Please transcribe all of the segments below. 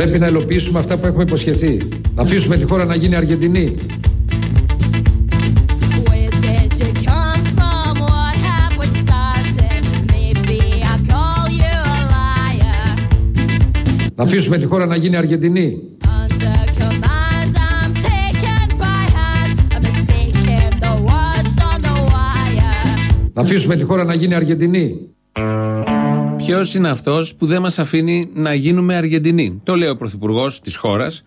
Πρέπει να υλοποιήσουμε αυτά που έχουμε υποσχεθεί. Να αφήσουμε τη χώρα να γίνει Αργεντινή. Where did you come from? What have we started? Maybe I call you a liar. Να αφήσουμε τη χώρα να γίνει Αργεντινή. Under command, I'm taken by hand. I'm mistaken the words on the wire. Να αφήσουμε τη χώρα να γίνει Αργεντινή. Ποιος είναι αυτός που δεν μας αφήνει να γίνουμε Αργεντινοί; Το λέει ο Πρωθυπουργός της χώρας,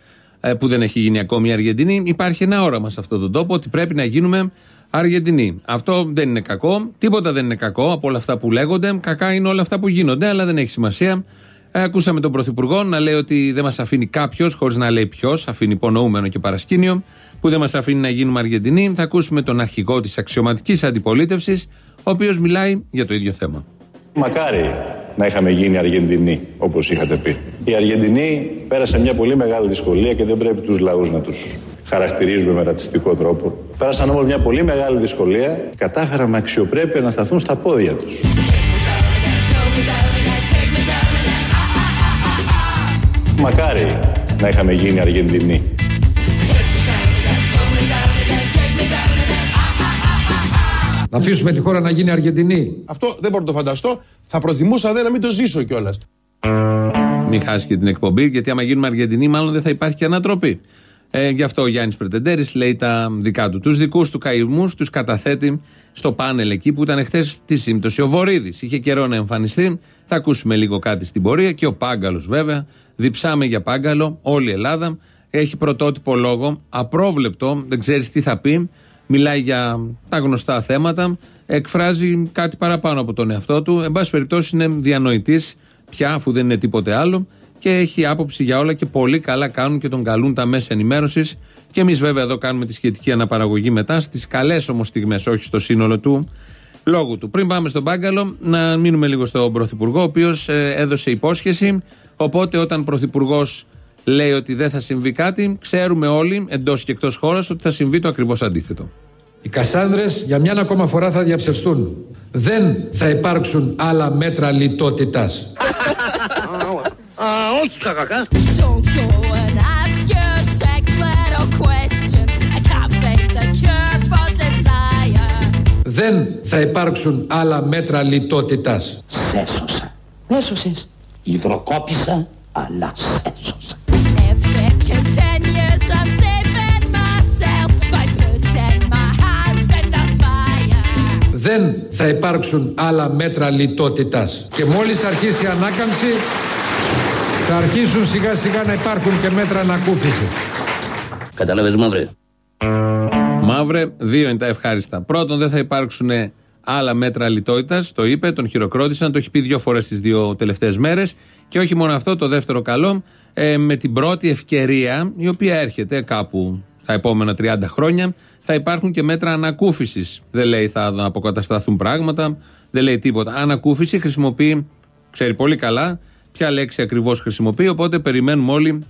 που δεν έχει γίνει ακόμη Αργεντινή. Υπάρχει ένα όραμα σε αυτόν τον τόπο ότι πρέπει να γίνουμε Αργεντινοί. Αυτό δεν είναι κακό. Τίποτα δεν είναι κακό από όλα αυτά που λέγονται. Κακά είναι όλα αυτά που γίνονται, αλλά δεν έχει σημασία. Ε, ακούσαμε τον Πρωθυπουργό να λέει ότι δεν μας αφήνει κάποιος, χωρίς να λέει ποιος, αφήνει υπονοούμενο και παρασκήνιο, που δεν μας αφήνει να γίνουμε Αργεντινοί. Θα ακούσουμε τον αρχηγό της αξιωματικής αντιπολίτευσης, ο οποίος μιλάει για το ίδιο θέμα. Μακάρι να είχαμε γίνει Αργεντινοί, όπως είχατε πει. Οι Αργεντινοί πέρασαν μια πολύ μεγάλη δυσκολία και δεν πρέπει τους λαούς να τους χαρακτηρίζουμε με ρατσιστικό τρόπο. Πέρασαν όμως μια πολύ μεγάλη δυσκολία. Κατάφεραν με αξιοπρέπεια να σταθούν στα πόδια τους. Μακάρι να είχαμε γίνει Αργεντινοί. Να αφήσουμε τη χώρα να γίνει Αργεντινή. Αυτό δεν μπορώ να το φανταστώ. Θα προτιμούσα δεν να μην το ζήσω κιόλας. Μην χάσεις και την εκπομπή, γιατί άμα γίνουμε Αργεντινοί, μάλλον δεν θα υπάρχει και ανατροπή. Ε, γι' αυτό ο Γιάννης Πρετεντέρης λέει τα δικά του. Τους δικούς του καημούς τους καταθέτει στο πάνελ εκεί που ήταν χθες τη σύμπτωση. Ο Βορύδης είχε καιρό να εμφανιστεί. Θα ακούσουμε λίγο κάτι στην πορεία. Και ο Πάγκαλος βέβαια. Διψάμε για Πάγκαλο. Όλη η Ελλάδα. Έχει πρωτότυπο λόγο. Απρόβλεπτο. Δεν ξέρεις τι θα πει. Μιλάει για τα γνωστά θέματα. Εκφράζει κάτι παραπάνω από τον εαυτό του. Εν πάση περιπτώσει είναι διανοητής πια, αφού δεν είναι τίποτε άλλο. Και έχει άποψη για όλα και πολύ καλά κάνουν και τον καλούν τα μέσα ενημέρωσης. Και εμείς βέβαια εδώ κάνουμε τη σχετική αναπαραγωγή μετά, στις καλές όμως στιγμές, όχι στο σύνολο του λόγου του. Πριν πάμε στον Πάγκαλο, να μείνουμε λίγο στον Πρωθυπουργό, ο οποίος έδωσε υπόσχεση. Οπότε όταν Πρωθυπουργός λέει ότι δεν θα συμβεί κάτι, ξέρουμε όλοι εντός και εκτός χώρας ότι θα συμβεί το ακριβώς αντίθετο. Οι Κασάνδρες για μια ακόμα φορά θα διαψευστούν. Δεν θα υπάρξουν άλλα μέτρα λιτότητας. Don't go and ask yourself little questions. I can't fake the cure for desire. Δεν θα υπάρξουν άλλα μέτρα λιτότητας. Σέσωσα. Έσωσες. Υδροκόπησα, αλλά σέσωσα. Δεν θα υπάρξουν άλλα μέτρα λιτότητας. Και μόλις αρχίσει η ανάκαμψη θα αρχίσουν σιγά σιγά να υπάρχουν και μέτρα ανακούφισης. Κατάλαβες μαύρε; Μαύρε, δύο είναι τα ευχάριστα. Πρώτον, δεν θα υπάρξουν άλλα μέτρα λιτότητας. Το είπε, τον χειροκρότησαν, το έχει πει δύο φορές τις δύο τελευταίες μέρες. Και όχι μόνο αυτό, το δεύτερο καλό, ε, με την πρώτη ευκαιρία, η οποία έρχεται κάπου τα επόμενα 30 χρόνια, θα υπάρχουν και μέτρα ανακούφισης. Δεν λέει θα αποκατασταθούν πράγματα, δεν λέει τίποτα. Ανακούφιση χρησιμοποιεί, ξέρει πολύ καλά ποια λέξη ακριβώς χρησιμοποιεί, οπότε περιμένουμε όλοι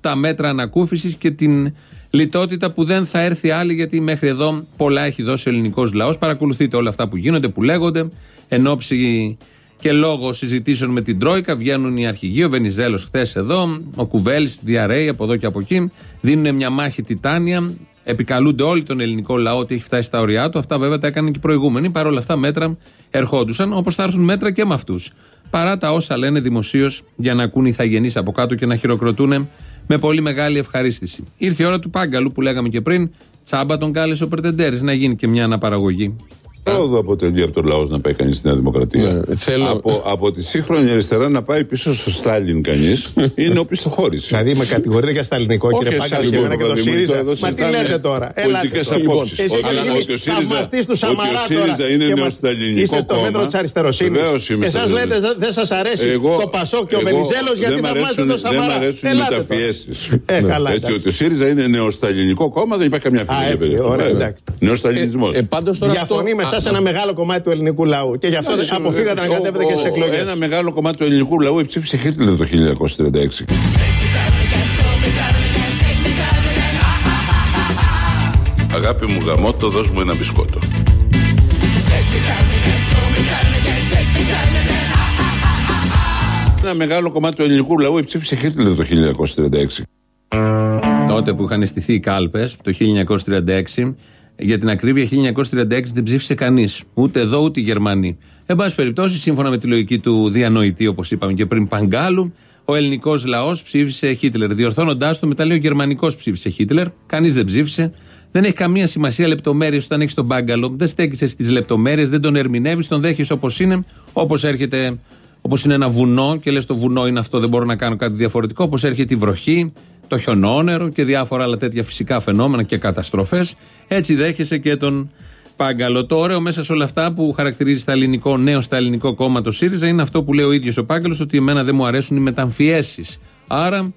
τα μέτρα ανακούφισης και την λιτότητα που δεν θα έρθει άλλη, γιατί μέχρι εδώ πολλά έχει δώσει ο ελληνικός λαός. Παρακολουθείτε όλα αυτά που γίνονται, που λέγονται. Εν ώψη και λόγω συζητήσεων με την Τρόικα βγαίνουν οι αρχηγοί, ο Βενιζέλος χθες εδώ, ο Κουβέλης, διαρρέει από εδώ και από εκεί. Δίνουν μια μάχη τιτάνια. Επικαλούνται όλοι τον ελληνικό λαό ότι έχει φτάσει στα ωριά του. Αυτά βέβαια τα έκαναν και οι προηγούμενοι. Παρ' όλα αυτά μέτρα ερχόντουσαν, όπως θα έρθουν μέτρα και με αυτούς. Παρά τα όσα λένε δημοσίως για να ακούν οι θαγενεί από κάτω και να χειροκροτούν με πολύ μεγάλη ευχαρίστηση. Ήρθε η ώρα του Πάγκαλου που λέγαμε και πριν. Τσάμπα τον κάλεσε ο Περτεντέρη να γίνει και μια αναπαραγωγή. Πρόοδο αποτελεί από το λαός να πάει κανείς στη Νέα Δημοκρατία. Ναι, θέλω- από, από τη σύγχρονη αριστερά να πάει πίσω στο Στάλιν κανείς είναι οπισθοχώρηση. Δηλαδή με κατηγορείτε για στα ελληνικό, Όχι κύριε εσάς, Πάγκαλο, και κύριε εμένα και το Παπαδημούλη, ΣΥΡΙΖΑ. τώρα εδώ Μα τι συζητάμε λέτε τώρα; Ελάτε πολιτικές τώρα. απόψεις. Εσύ Αλλά έχετε ότι ο γίνει ΣΥΡΙΖΑ- θαυμαστής του ότι ο Σαμαρά ΣΥΡΙΖα τώρα είναι και μας- νεοσταλινικό Είστε στο μέτρο κόμμα. της αριστεροσύνης. Βεβαίως είμαι Εσάς στο λέτε μέτρο. δεν σας αρέσει Εγώ- το Πασόκ και ο εγώ Βενιζέλος γιατί δεν μ' θαυμάζετε αρέσουν- τον Σαμαρά. Δεν μ' αρέσουν οι Ελάτε τώρα. μεταφιέσει. Ε, καλά. Έτσι ότι ο ΣΥΡΙΖΑ είναι νεοσταλινικό κόμμα, δεν υπάρχει καμιά Α, αμφιβολία έτσι, περί αυτού. ωραία, Βέβαια. εντάξει. Νεοσταλινισμός. Ε, πάντως τώρα Διαφωνεί με εσάς ένα μεγάλο κομμάτι του ελληνικού λαού και γι' αυτό αποφύγατε να κατέβετε και στις εκλογές. Ένα μεγάλο κομμάτι του ελληνικού λαού ψήφισε Χίτλερ το 1936. Αγάπη μου γαμώτο, δώσ' μου ένα μπισκότο. Ένα μεγάλο κομμάτι του ελληνικού λαού ψήφισε Χίτλερ το 1936. Τότε που είχαν στηθεί οι κάλπες το 1936, για την ακρίβεια 1936 δεν ψήφισε κανείς. Ούτε εδώ ούτε οι Γερμανοί. Εν πάση περιπτώσει, σύμφωνα με τη λογική του διανοητή, όπως είπαμε και πριν, Παγκάλου, ο ελληνικός λαός ψήφισε Χίτλερ. Διορθώνοντάς το, μετά λέει ο γερμανικός ψήφισε Χίτλερ. Κανείς δεν ψήφισε. Δεν έχει καμία σημασία λεπτομέρειες όταν έχεις τον Πάγκαλο. Δεν στέκεσαι στις λεπτομέρειες, δεν τον ερμηνεύεις, τον δέχεις όπως είναι, όπως έρχεται. Όπως είναι ένα βουνό και λες το βουνό είναι αυτό, δεν μπορώ να κάνω κάτι διαφορετικό. Όπως έρχεται η βροχή, το χιονόνερο και διάφορα άλλα τέτοια φυσικά φαινόμενα και καταστροφές. Έτσι δέχεσαι και τον Πάγκαλο. Το ωραίο μέσα σε όλα αυτά που χαρακτηρίζει στα ελληνικό, νέο στα ελληνικό κόμμα το ΣΥΡΙΖΑ είναι αυτό που λέει ο ίδιος ο Πάγκαλος, ότι εμένα δεν μου αρέσουν οι μεταμφιέσεις. Άρα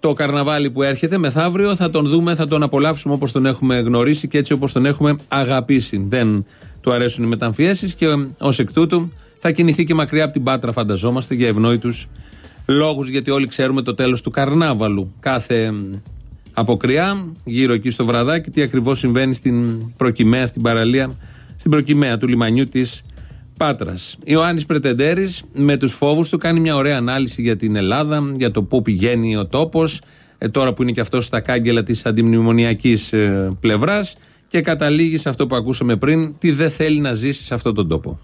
το καρναβάλι που έρχεται μεθαύριο θα τον δούμε, θα τον απολαύσουμε όπως τον έχουμε γνωρίσει και έτσι όπως τον έχουμε αγαπήσει. Δεν του αρέσουν οι μεταμφιέσεις και ως εκ τούτου θα κινηθεί και μακριά από την Πάτρα, φανταζόμαστε, για ευνόητους λόγους, γιατί όλοι ξέρουμε το τέλος του καρνάβαλου. Κάθε αποκριά, γύρω εκεί στο βραδάκι, τι ακριβώς συμβαίνει στην προκυμαία, στην παραλία, στην προκυμαία του λιμανιού της Πάτρας. Ιωάννης Πρετεντέρης με τους φόβους του κάνει μια ωραία ανάλυση για την Ελλάδα, για το πού πηγαίνει ο τόπος, ε, τώρα που είναι και αυτός στα κάγκελα της αντιμνημονιακής ε, πλευράς και καταλήγει σε αυτό που ακούσαμε πριν, τι δεν θέλει να ζήσει σε αυτόν τον τόπο.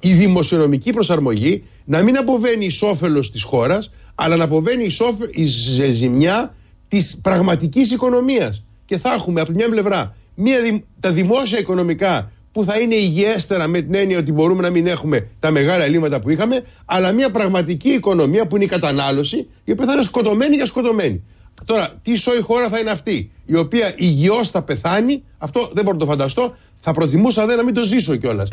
η δημοσιονομική προσαρμογή να μην αποβαίνει εις όφελος της χώρας, αλλά να αποβαίνει εις όφε- εις ζε- ζημιά της πραγματικής οικονομίας. Και θα έχουμε από τη μια πλευρά μια, δη- τα δημόσια οικονομικά που θα είναι υγιέστερα με την έννοια ότι μπορούμε να μην έχουμε τα μεγάλα ελλείμματα που είχαμε, αλλά μια πραγματική οικονομία που είναι η κατανάλωση, η οποία θα είναι σκοτωμένη για σκοτωμένη. Τώρα, τι σοή χώρα θα είναι αυτή, η οποία υγιώς θα πεθάνει, αυτό δεν μπορώ να το φανταστώ. Θα προτιμούσα δε να μην το ζήσω κιόλας.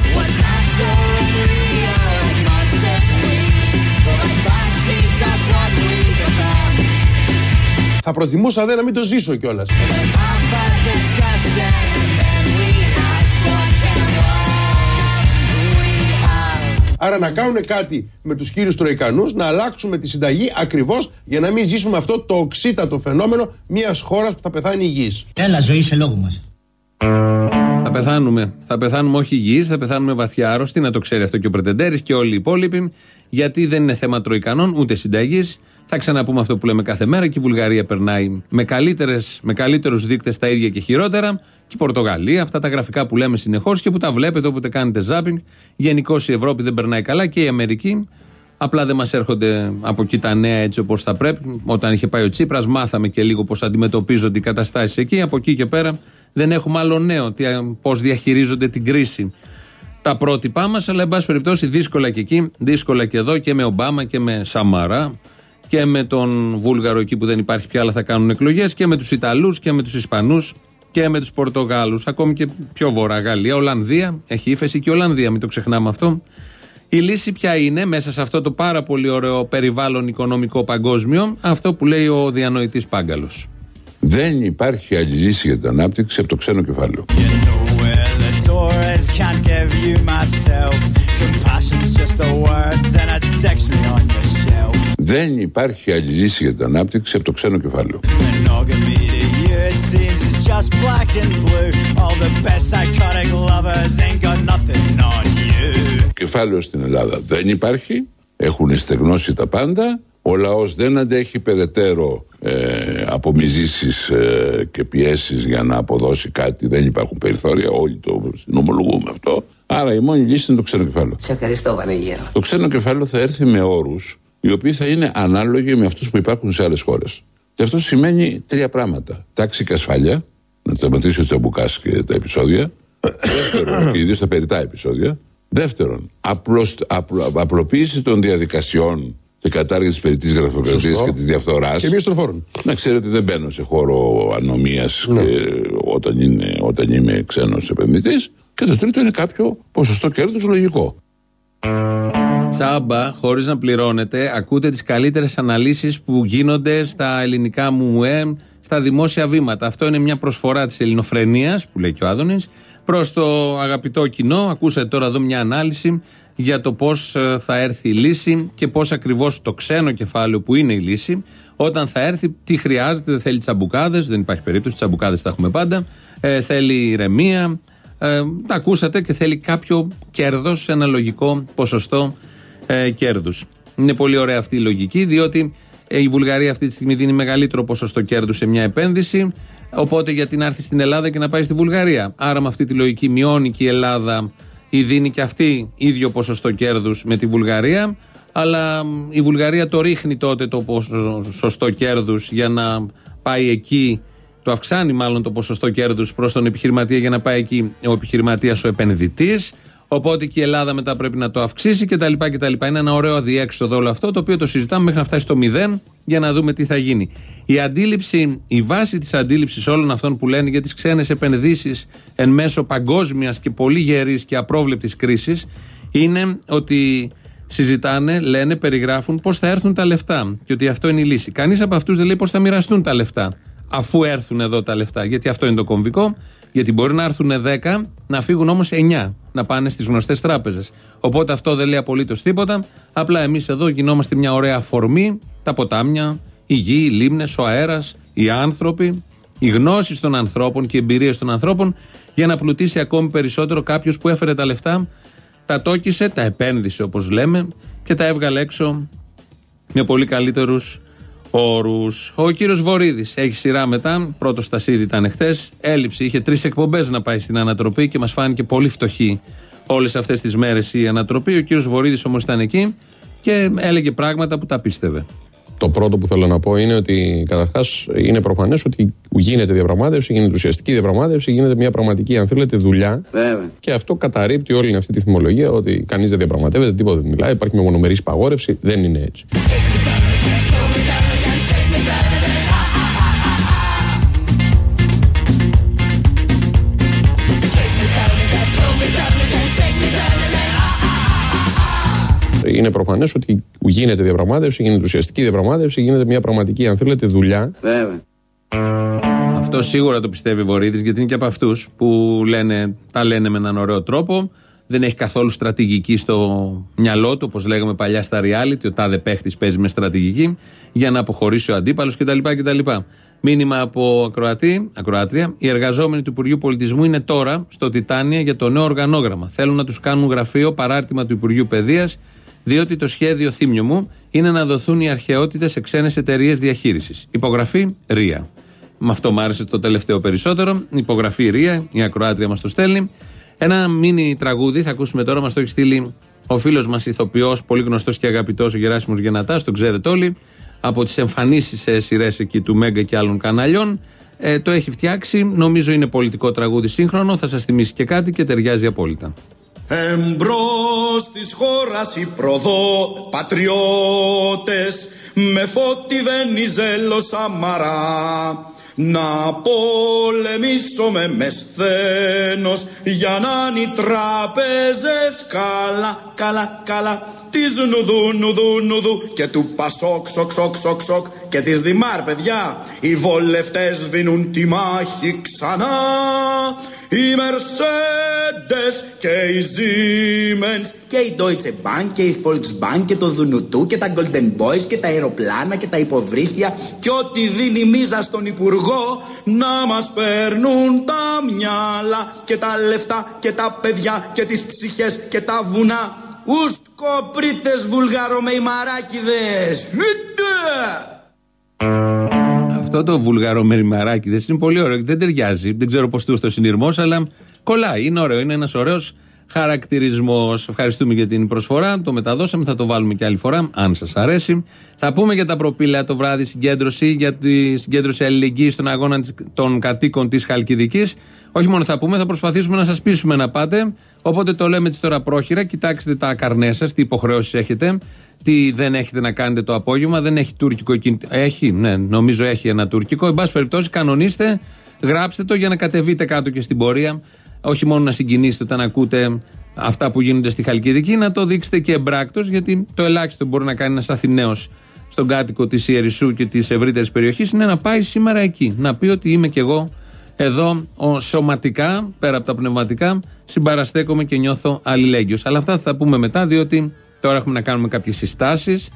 Θα προτιμούσα δε να μην το ζήσω κιόλας. Let's have a discussion and then we ask what can we have. Άρα να κάνουν κάτι με τους κύριους Τροϊκανούς, να αλλάξουμε τη συνταγή ακριβώς για να μην ζήσουμε αυτό το οξύτατο φαινόμενο μιας χώρας που θα πεθάνει υγιής. Έλα, ζωή σε λόγο μας. Θα πεθάνουμε. Θα πεθάνουμε όχι υγιείς, θα πεθάνουμε βαθιά άρρωστοι, να το ξέρει αυτό και ο Πρετεντέρης και όλοι οι υπόλοιποι, γιατί δεν είναι θέμα τροϊκανών ούτε συνταγής. Θα ξαναπούμε αυτό που λέμε κάθε μέρα και η Βουλγαρία περνάει με, καλύτερες, με καλύτερους δείκτες τα ίδια και χειρότερα. Και η Πορτογαλία, αυτά τα γραφικά που λέμε συνεχώς και που τα βλέπετε όποτε κάνετε ζάπινγκ. Γενικώ η Ευρώπη δεν περνάει καλά και η Αμερική. Απλά δεν μας έρχονται από εκεί τα νέα έτσι όπως θα πρέπει. Όταν είχε πάει ο Τσίπρας, μάθαμε και λίγο πώς αντιμετωπίζονται οι καταστάσεις εκεί. Από εκεί και πέρα δεν έχουμε άλλο νέο. Πώς διαχειρίζονται την κρίση τα πρότυπά μας. Αλλά, εν πάση περιπτώσει, δύσκολα και εκεί, δύσκολα και εδώ και με Ομπάμα και με Σαμαρά και με τον Βούλγαρο εκεί που δεν υπάρχει πια, αλλά θα κάνουν εκλογές και με τους Ιταλούς και με τους Ισπανούς και με τους Πορτογάλους. Ακόμη και πιο βορρά Γαλλία, Ολλανδία. Έχει ύφεση και Ολλανδία, μην το ξεχνάμε αυτό. Η λύση ποια είναι μέσα σε αυτό το πάρα πολύ ωραίο περιβάλλον οικονομικό παγκόσμιο, αυτό που λέει ο διανοητής Πάγκαλος. Δεν υπάρχει άλλη λύση για την ανάπτυξη από το ξένο κεφάλαιο. where the Torres can't give you myself. Δεν υπάρχει άλλη λύση για την ανάπτυξη από το ξένο κεφάλαιο. Monogamy to you, it seems, is just black and blue. All the best psychotic lovers ain't got nothing on you. Κεφάλαιο στην Ελλάδα δεν υπάρχει. Έχουν στεγνώσει τα πάντα. Ο λαός δεν αντέχει περαιτέρω ε, απομυζήσεις ε, και πιέσεις για να αποδώσει κάτι. Δεν υπάρχουν περιθώρια. Όλοι το συνομολογούμε αυτό. Άρα η μόνη λύση είναι το ξένο κεφάλαιο. Σε ευχαριστώ, Βανίγερο. Το ξένο κεφάλαιο θα έρθει με όρους οι οποίοι θα είναι ανάλογοι με αυτούς που υπάρχουν σε άλλες χώρες. Και αυτό σημαίνει τρία πράγματα. Τάξη και ασφάλεια, να σταματήσει ο Τσαμπουκάς και τα επεισόδια. Δεύτερον, και ιδίως τα περιτά επεισόδια. Δεύτερον, απλώς, απλο- απλοποίηση των διαδικασιών και κατάργηση της περιττής γραφειοκρατίας Σωστό. και της διαφθοράς. Και μη στροφόρων. Να ξέρετε ότι δεν μπαίνω σε χώρο ανομίας και όταν, είναι, όταν είμαι ξένος επενδυτής. Και το τρίτο είναι κάποιο ποσοστό κέρδους λογικό. Τσάμπα, χωρίς να πληρώνετε, ακούτε τις καλύτερες αναλύσεις που γίνονται στα ελληνικά ΜΟΕ, στα δημόσια βήματα. Αυτό είναι μια προσφορά της ελληνοφρενεία, που λέει και ο Άδωνης, προς το αγαπητό κοινό. Ακούσατε τώρα εδώ μια ανάλυση για το πώς θα έρθει η λύση και πώς ακριβώς το ξένο κεφάλαιο που είναι η λύση, όταν θα έρθει, τι χρειάζεται, δεν θέλει τσαμπουκάδες, δεν υπάρχει περίπτωση, τσαμπουκάδες τα έχουμε πάντα, ε, θέλει ηρεμία, ε, τα ακούσατε και θέλει κάποιο κέρδος, ένα λογικό ποσοστό ε, κέρδους. Είναι πολύ ωραία αυτή η λογική, διότι ε, η Βουλγαρία αυτή τη στιγμή δίνει μεγαλύτερο ποσοστό κέρδους σε μια επένδυση. Οπότε γιατί να έρθει στην Ελλάδα και να πάει στη Βουλγαρία. Άρα με αυτή τη λογική μειώνει και η Ελλάδα ή δίνει και αυτή ίδιο ποσοστό κέρδους με τη Βουλγαρία. Αλλά μ, η Βουλγαρία το ρίχνει τότε το ποσοστό κέρδους για να πάει εκεί. Το αυξάνει μάλλον το ποσοστό κέρδους προς τον επιχειρηματία για να πάει εκεί ο επιχειρηματίας ο επενδυτής. Οπότε και η Ελλάδα μετά πρέπει να το αυξήσει κτλ. κτλ. Είναι ένα ωραίο αδιέξοδο όλο αυτό το οποίο το συζητάμε μέχρι να φτάσει στο μηδέν για να δούμε τι θα γίνει. Η αντίληψη, η βάση της αντίληψης όλων αυτών που λένε για τις ξένες επενδύσεις εν μέσω παγκόσμιας και πολύ γερής και απρόβλεπτης κρίσης είναι ότι συζητάνε, λένε, περιγράφουν πώς θα έρθουν τα λεφτά και ότι αυτό είναι η λύση. Κανείς από αυτούς δεν λέει πώς θα μοιραστούν τα λεφτά αφού έρθουν εδώ τα λεφτά. Γιατί αυτό είναι το κομβικό. Γιατί μπορεί να έρθουν 10, να φύγουν όμως 9, να πάνε στις γνωστές τράπεζες. Οπότε αυτό δεν λέει απολύτως τίποτα. Απλά εμείς εδώ γινόμαστε μια ωραία αφορμή, τα ποτάμια, η γη, οι λίμνες, ο αέρας, οι άνθρωποι, οι γνώσεις των ανθρώπων και οι εμπειρίες των ανθρώπων για να πλουτίσει ακόμη περισσότερο κάποιος που έφερε τα λεφτά, τα τόκισε, τα επένδυσε όπως λέμε και τα έβγαλε έξω με πολύ καλύτερους όρους. Ο κύριος Βορύδης έχει σειρά μετά. Πρώτος στα ΣΥΔ ήταν εχθές. Έλειψε. Είχε τρεις εκπομπές να πάει στην ανατροπή και μας φάνηκε πολύ φτωχή όλες αυτές τις μέρες η ανατροπή. Ο κύριος Βορύδης όμως ήταν εκεί και έλεγε πράγματα που τα πίστευε. Το πρώτο που θέλω να πω είναι ότι καταρχάς είναι προφανές ότι γίνεται διαπραγμάτευση, γίνεται ουσιαστική διαπραγμάτευση, γίνεται μια πραγματική, αν θέλετε, δουλειά. Και αυτό καταρρύπτει όλη αυτή τη θυμολογία ότι κανείς δεν διαπραγματεύεται, τίποτα δεν μιλάει, υπάρχει μια μονομερής παγόρευση. Δεν είναι έτσι. Είναι προφανές ότι γίνεται διαπραγμάτευση, γίνεται ουσιαστική διαπραγμάτευση, γίνεται μια πραγματική, αν θέλετε, δουλειά. Αυτό σίγουρα το πιστεύει ο Βορύδης, γιατί είναι και από αυτούς που λένε, τα λένε με έναν ωραίο τρόπο. Δεν έχει καθόλου στρατηγική στο μυαλό του, όπως λέγαμε παλιά στα reality. Ο τάδε παίχτης παίζει με στρατηγική για να αποχωρήσει ο αντίπαλος κτλ. κτλ. Μήνυμα από ακροατή, ακροάτρια. Οι εργαζόμενοι του Υπουργείου Πολιτισμού είναι τώρα στο Τιτάνια για το νέο οργανόγραμμα. Θέλουν να τους κάνουν γραφείο παράρτημα του Υπουργείου Παιδείας, διότι το σχέδιο θύμιο μου είναι να δοθούν οι αρχαιότητες σε ξένες εταιρείες διαχείρισης. Υπογραφή Ρία. Με αυτό μου άρεσε το τελευταίο περισσότερο. Υπογραφή Ρία, η ακροάτρια μας το στέλνει. Ένα μίνι τραγούδι θα ακούσουμε τώρα, μας το έχει στείλει ο φίλος μας ηθοποιός, πολύ γνωστός και αγαπητός, ο Γεράσιμος Γενατάς, τον ξέρετε όλοι, από τις εμφανίσεις σε σειρές εκεί του Μέγκα και άλλων καναλιών. Ε, το έχει φτιάξει. Νομίζω είναι πολιτικό τραγούδι σύγχρονο. Θα σας θυμίσει και κάτι και ταιριάζει απόλυτα. Εμπρός της χώρας οι προδό πατριώτες με φώτι Βενιζέλο Σαμαρά. Να πολεμήσουμε μες σθένος για να είναι οι τράπεζες. Καλά, καλά, καλά της νουδού, νουδού, νουδού και του Πασόκ, σοκ, σοκ, σοκ, σοκ και της Δημάρ, παιδιά. Οι βολευτές δίνουν τη μάχη ξανά. Οι Mercedes και οι Siemens και η Deutsche Bank και η Volksbank και το Δουνουτού και τα Golden Boys και τα αεροπλάνα και τα υποβρύχια και ό,τι δίνει μίζα στον Υπουργό να μας παίρνουν τα μυαλά και τα λεφτά και τα παιδιά και τις ψυχές και τα βουνά. Ουστ κοπρίτες βουλγαρομεϊμαράκιδες. Αυτό το βουλγαρό μεριμαράκι είναι πολύ ωραίο. Δεν ταιριάζει. Δεν ξέρω πώς του το συνειρμός, αλλά κολλάει. Είναι ωραίο. Είναι ένας ωραίος χαρακτηρισμός. Ευχαριστούμε για την προσφορά. Το μεταδώσαμε. Θα το βάλουμε και άλλη φορά, αν σας αρέσει. Θα πούμε για τα προπήλαια το βράδυ συγκέντρωση, για τη συγκέντρωση αλληλεγγύης στον αγώνα της- των κατοίκων της Χαλκιδικής. Όχι μόνο θα πούμε, θα προσπαθήσουμε να σας πείσουμε να πάτε. Οπότε το λέμε έτσι τώρα πρόχειρα. Κοιτάξτε τα καρνές σας, τι υποχρεώσεις έχετε, τι δεν έχετε να κάνετε το απόγευμα. Δεν έχει τουρκικό κινητό. Έχει, ναι, νομίζω έχει ένα τουρκικό. Εν πάση περιπτώσει, κανονίστε, γράψτε το για να κατεβείτε κάτω και στην πορεία. Όχι μόνο να συγκινήσετε όταν ακούτε αυτά που γίνονται στη Χαλκιδική, να το δείξετε και εμπράκτος, γιατί το ελάχιστο που μπορεί να κάνει ένας Αθηναίος στον κάτοικο της Ιερισσού και της ευρύτερης περιοχής είναι να πάει σήμερα εκεί. Να πει ότι είμαι κι εγώ εδώ ο, σωματικά, πέρα από τα πνευματικά, συμπαραστέκομαι και νιώθω αλληλέγγυος. Αλλά αυτά θα τα πούμε μετά, διότι τώρα έχουμε να κάνουμε κάποιες συστάσεις.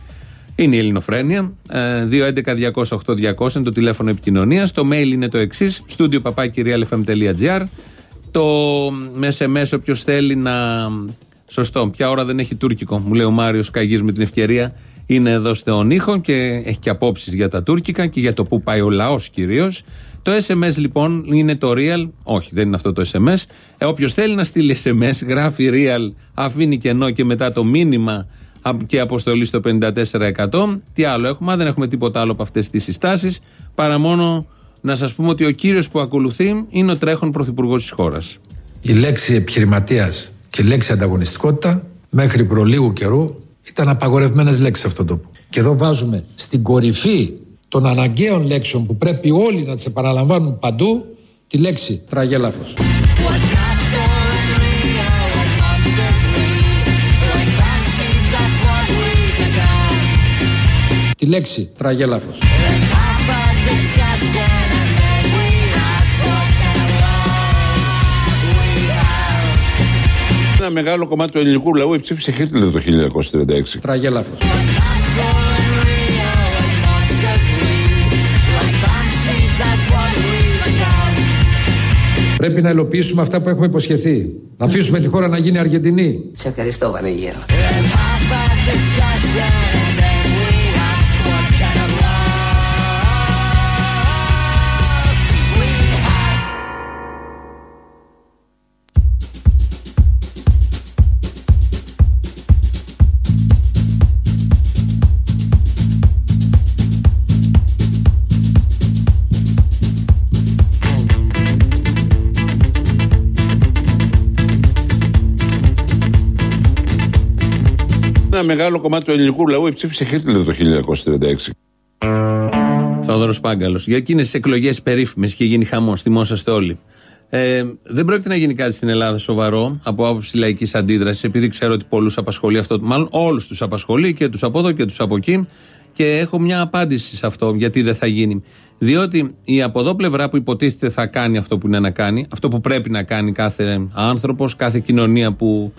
Είναι η Ελληνοφρένεια. Ε, 2.11.208.200 είναι το τηλέφωνο επικοινωνίας. Το mail είναι το εξής: στούντιο παπάκυριαλfm.gr. Το SMS, όποιος θέλει να Σωστό. Ποια ώρα δεν έχει τουρκικό. Μου λέει ο Μάριος Καγής με την ευκαιρία. Είναι εδώ στον ήχο και έχει και απόψεις για τα τουρκικά και για το πού πάει ο λαός κυρίως. Το SMS λοιπόν είναι το real. Όχι, δεν είναι αυτό το SMS. Ε, Όποιος θέλει να στείλει SMS, γράφει real, αφήνει κενό και μετά το μήνυμα α, και αποστολή στο 54%. Τι άλλο έχουμε, δεν έχουμε τίποτα άλλο από αυτές τις συστάσεις. Παρά μόνο να σας πούμε ότι ο κύριος που ακολουθεί είναι ο τρέχον πρωθυπουργός της χώρας. Η λέξη επιχειρηματίας και η λέξη ανταγωνιστικότητα μέχρι προλίγου καιρού ήταν απαγορευμένες λέξεις σε αυτόν τον τόπο. Και εδώ βάζουμε στην κορυφή των αναγκαίων λέξεων που πρέπει όλοι να τις επαναλαμβάνουν παντού τη λέξη τραγέλαφος. Τη λέξη τραγέλαφος. Μεγάλο κομμάτι του ελληνικού λαού ψήφισε Χίτλερ το 1936. Τραγέλαφος. Πρέπει να υλοποιήσουμε αυτά που έχουμε υποσχεθεί. Να αφήσουμε τη χώρα να γίνει Αργεντινή. Σε ευχαριστώ Βανίγερο. Μεγάλο κομμάτι του ελληνικού λαού ψήφισε Χίτλερ το 1936. Θόδωρος Πάγκαλος. Για εκείνες τις εκλογές περίφημες είχε γίνει χαμός, θυμόσαστε όλοι. Ε, δεν πρόκειται να γίνει κάτι στην Ελλάδα σοβαρό από άποψη λαϊκής αντίδρασης, επειδή ξέρω ότι πολλούς απασχολεί αυτό. Μάλλον όλους τους απασχολεί και τους από εδώ και τους από εκεί. Και έχω μια απάντηση σε αυτό, γιατί δεν θα γίνει. Διότι η από εδώ πλευρά που υποτίθεται θα κάνει αυτό που είναι να κάνει, αυτό που πρέπει να κάνει κάθε άνθρωπος, κάθε κοινωνία που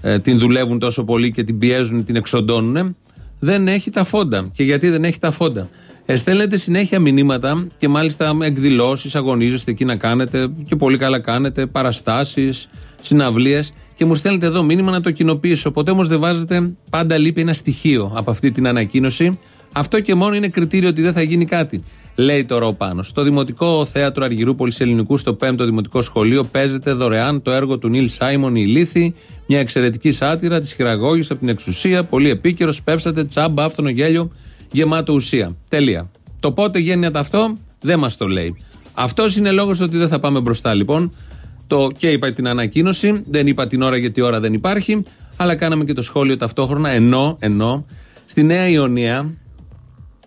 ε, την δουλεύουν τόσο πολύ και την πιέζουν, την εξοντώνουν, δεν έχει τα φόντα. Και γιατί δεν έχει τα φόντα. Εστέλνετε συνέχεια μηνύματα και μάλιστα με εκδηλώσεις, αγωνίζεστε εκεί να κάνετε και πολύ καλά κάνετε, παραστάσεις, συναυλίες και μου στέλνετε εδώ μήνυμα να το κοινοποιήσω. Ποτέ όμως δεν βάζετε, πάντα λείπει ένα στοιχείο από αυτή την ανακοίνωση. Αυτό και μόνο είναι κριτήριο ότι δεν θα γίνει κάτι. Λέει τώρα ο Πάνος. Στο Δημοτικό Θέατρο Αργυρούπολης Ελληνικού, στο 5ο Δημοτικό Σχολείο, παίζεται δωρεάν το έργο του Νίλ Σάιμον Η Λύθη, μια εξαιρετική σάτυρα της χειραγώγησης από την εξουσία, πολύ επίκαιρος, πέφσατε, τσάμπα, άφθονο γέλιο, γεμάτο ουσία. Τελεία. Το πότε γίνεται αυτό δεν μας το λέει. Αυτός είναι λόγος ότι δεν θα πάμε μπροστά λοιπόν. Το και είπα την ανακοίνωση, δεν είπα την ώρα γιατί η ώρα δεν υπάρχει, αλλά κάναμε και το σχόλιο ταυτόχρονα. Ενώ, ενώ στη Νέα Ιωνία,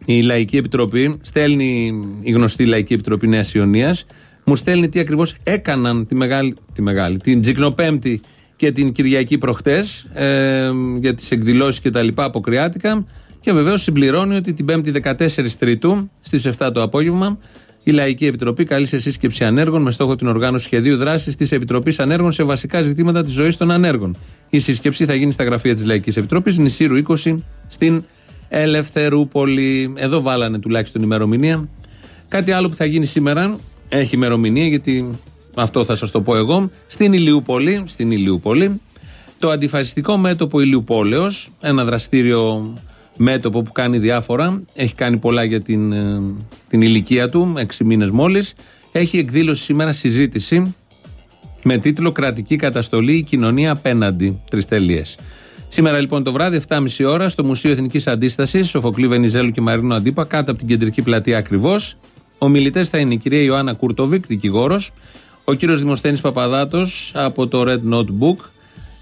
η Λαϊκή Επιτροπή, στέλνει η γνωστή Λαϊκή Επιτροπή Νέας Ιωνίας, μου στέλνει τι ακριβώς έκαναν τη μεγάλη, τη μεγάλη, την Τζικνοπέμπτη και την Κυριακή προχτές ε, για τις εκδηλώσεις και τα λοιπά αποκριάτικα. Και βεβαίως συμπληρώνει ότι την 5η 14 Τρίτου στις 7 το απόγευμα η Λαϊκή Επιτροπή καλεί σε σύσκεψη ανέργων με στόχο την οργάνωση σχεδίου δράσης της Επιτροπής Ανέργων σε βασικά ζητήματα της ζωής των ανέργων. Η σύσκεψη θα γίνει στα γραφεία της Λαϊκής Επιτροπής Νησίρου 20 στην Ελευθερούπολη. Εδώ βάλανε τουλάχιστον ημερομηνία. Κάτι άλλο που θα γίνει σήμερα, έχει ημερομηνία γιατί αυτό θα σας το πω εγώ. Στην Ηλιούπολη, στην Ηλιούπολη το αντιφασιστικό μέτωπο Ηλιουπόλεως, ένα δραστήριο μέτωπο που κάνει διάφορα, έχει κάνει πολλά για την, ε, την ηλικία του, 6 μήνες μόλις. Έχει εκδήλωση σήμερα συζήτηση με τίτλο Κρατική καταστολή, η κοινωνία απέναντι. Τρεις τελείε. Σήμερα λοιπόν το βράδυ, 7.30 ώρα, στο Μουσείο Εθνικής Αντίστασης, Σοφοκλή Βενιζέλου και Μαρίνο Αντίπα, κάτω από την κεντρική πλατεία ακριβώς. Ομιλητές θα είναι η κυρία Ιωάννα Κούρτοβικ, δικηγόρος, ο κύριος Δημοσθένης Παπαδάτος από το Red Notebook,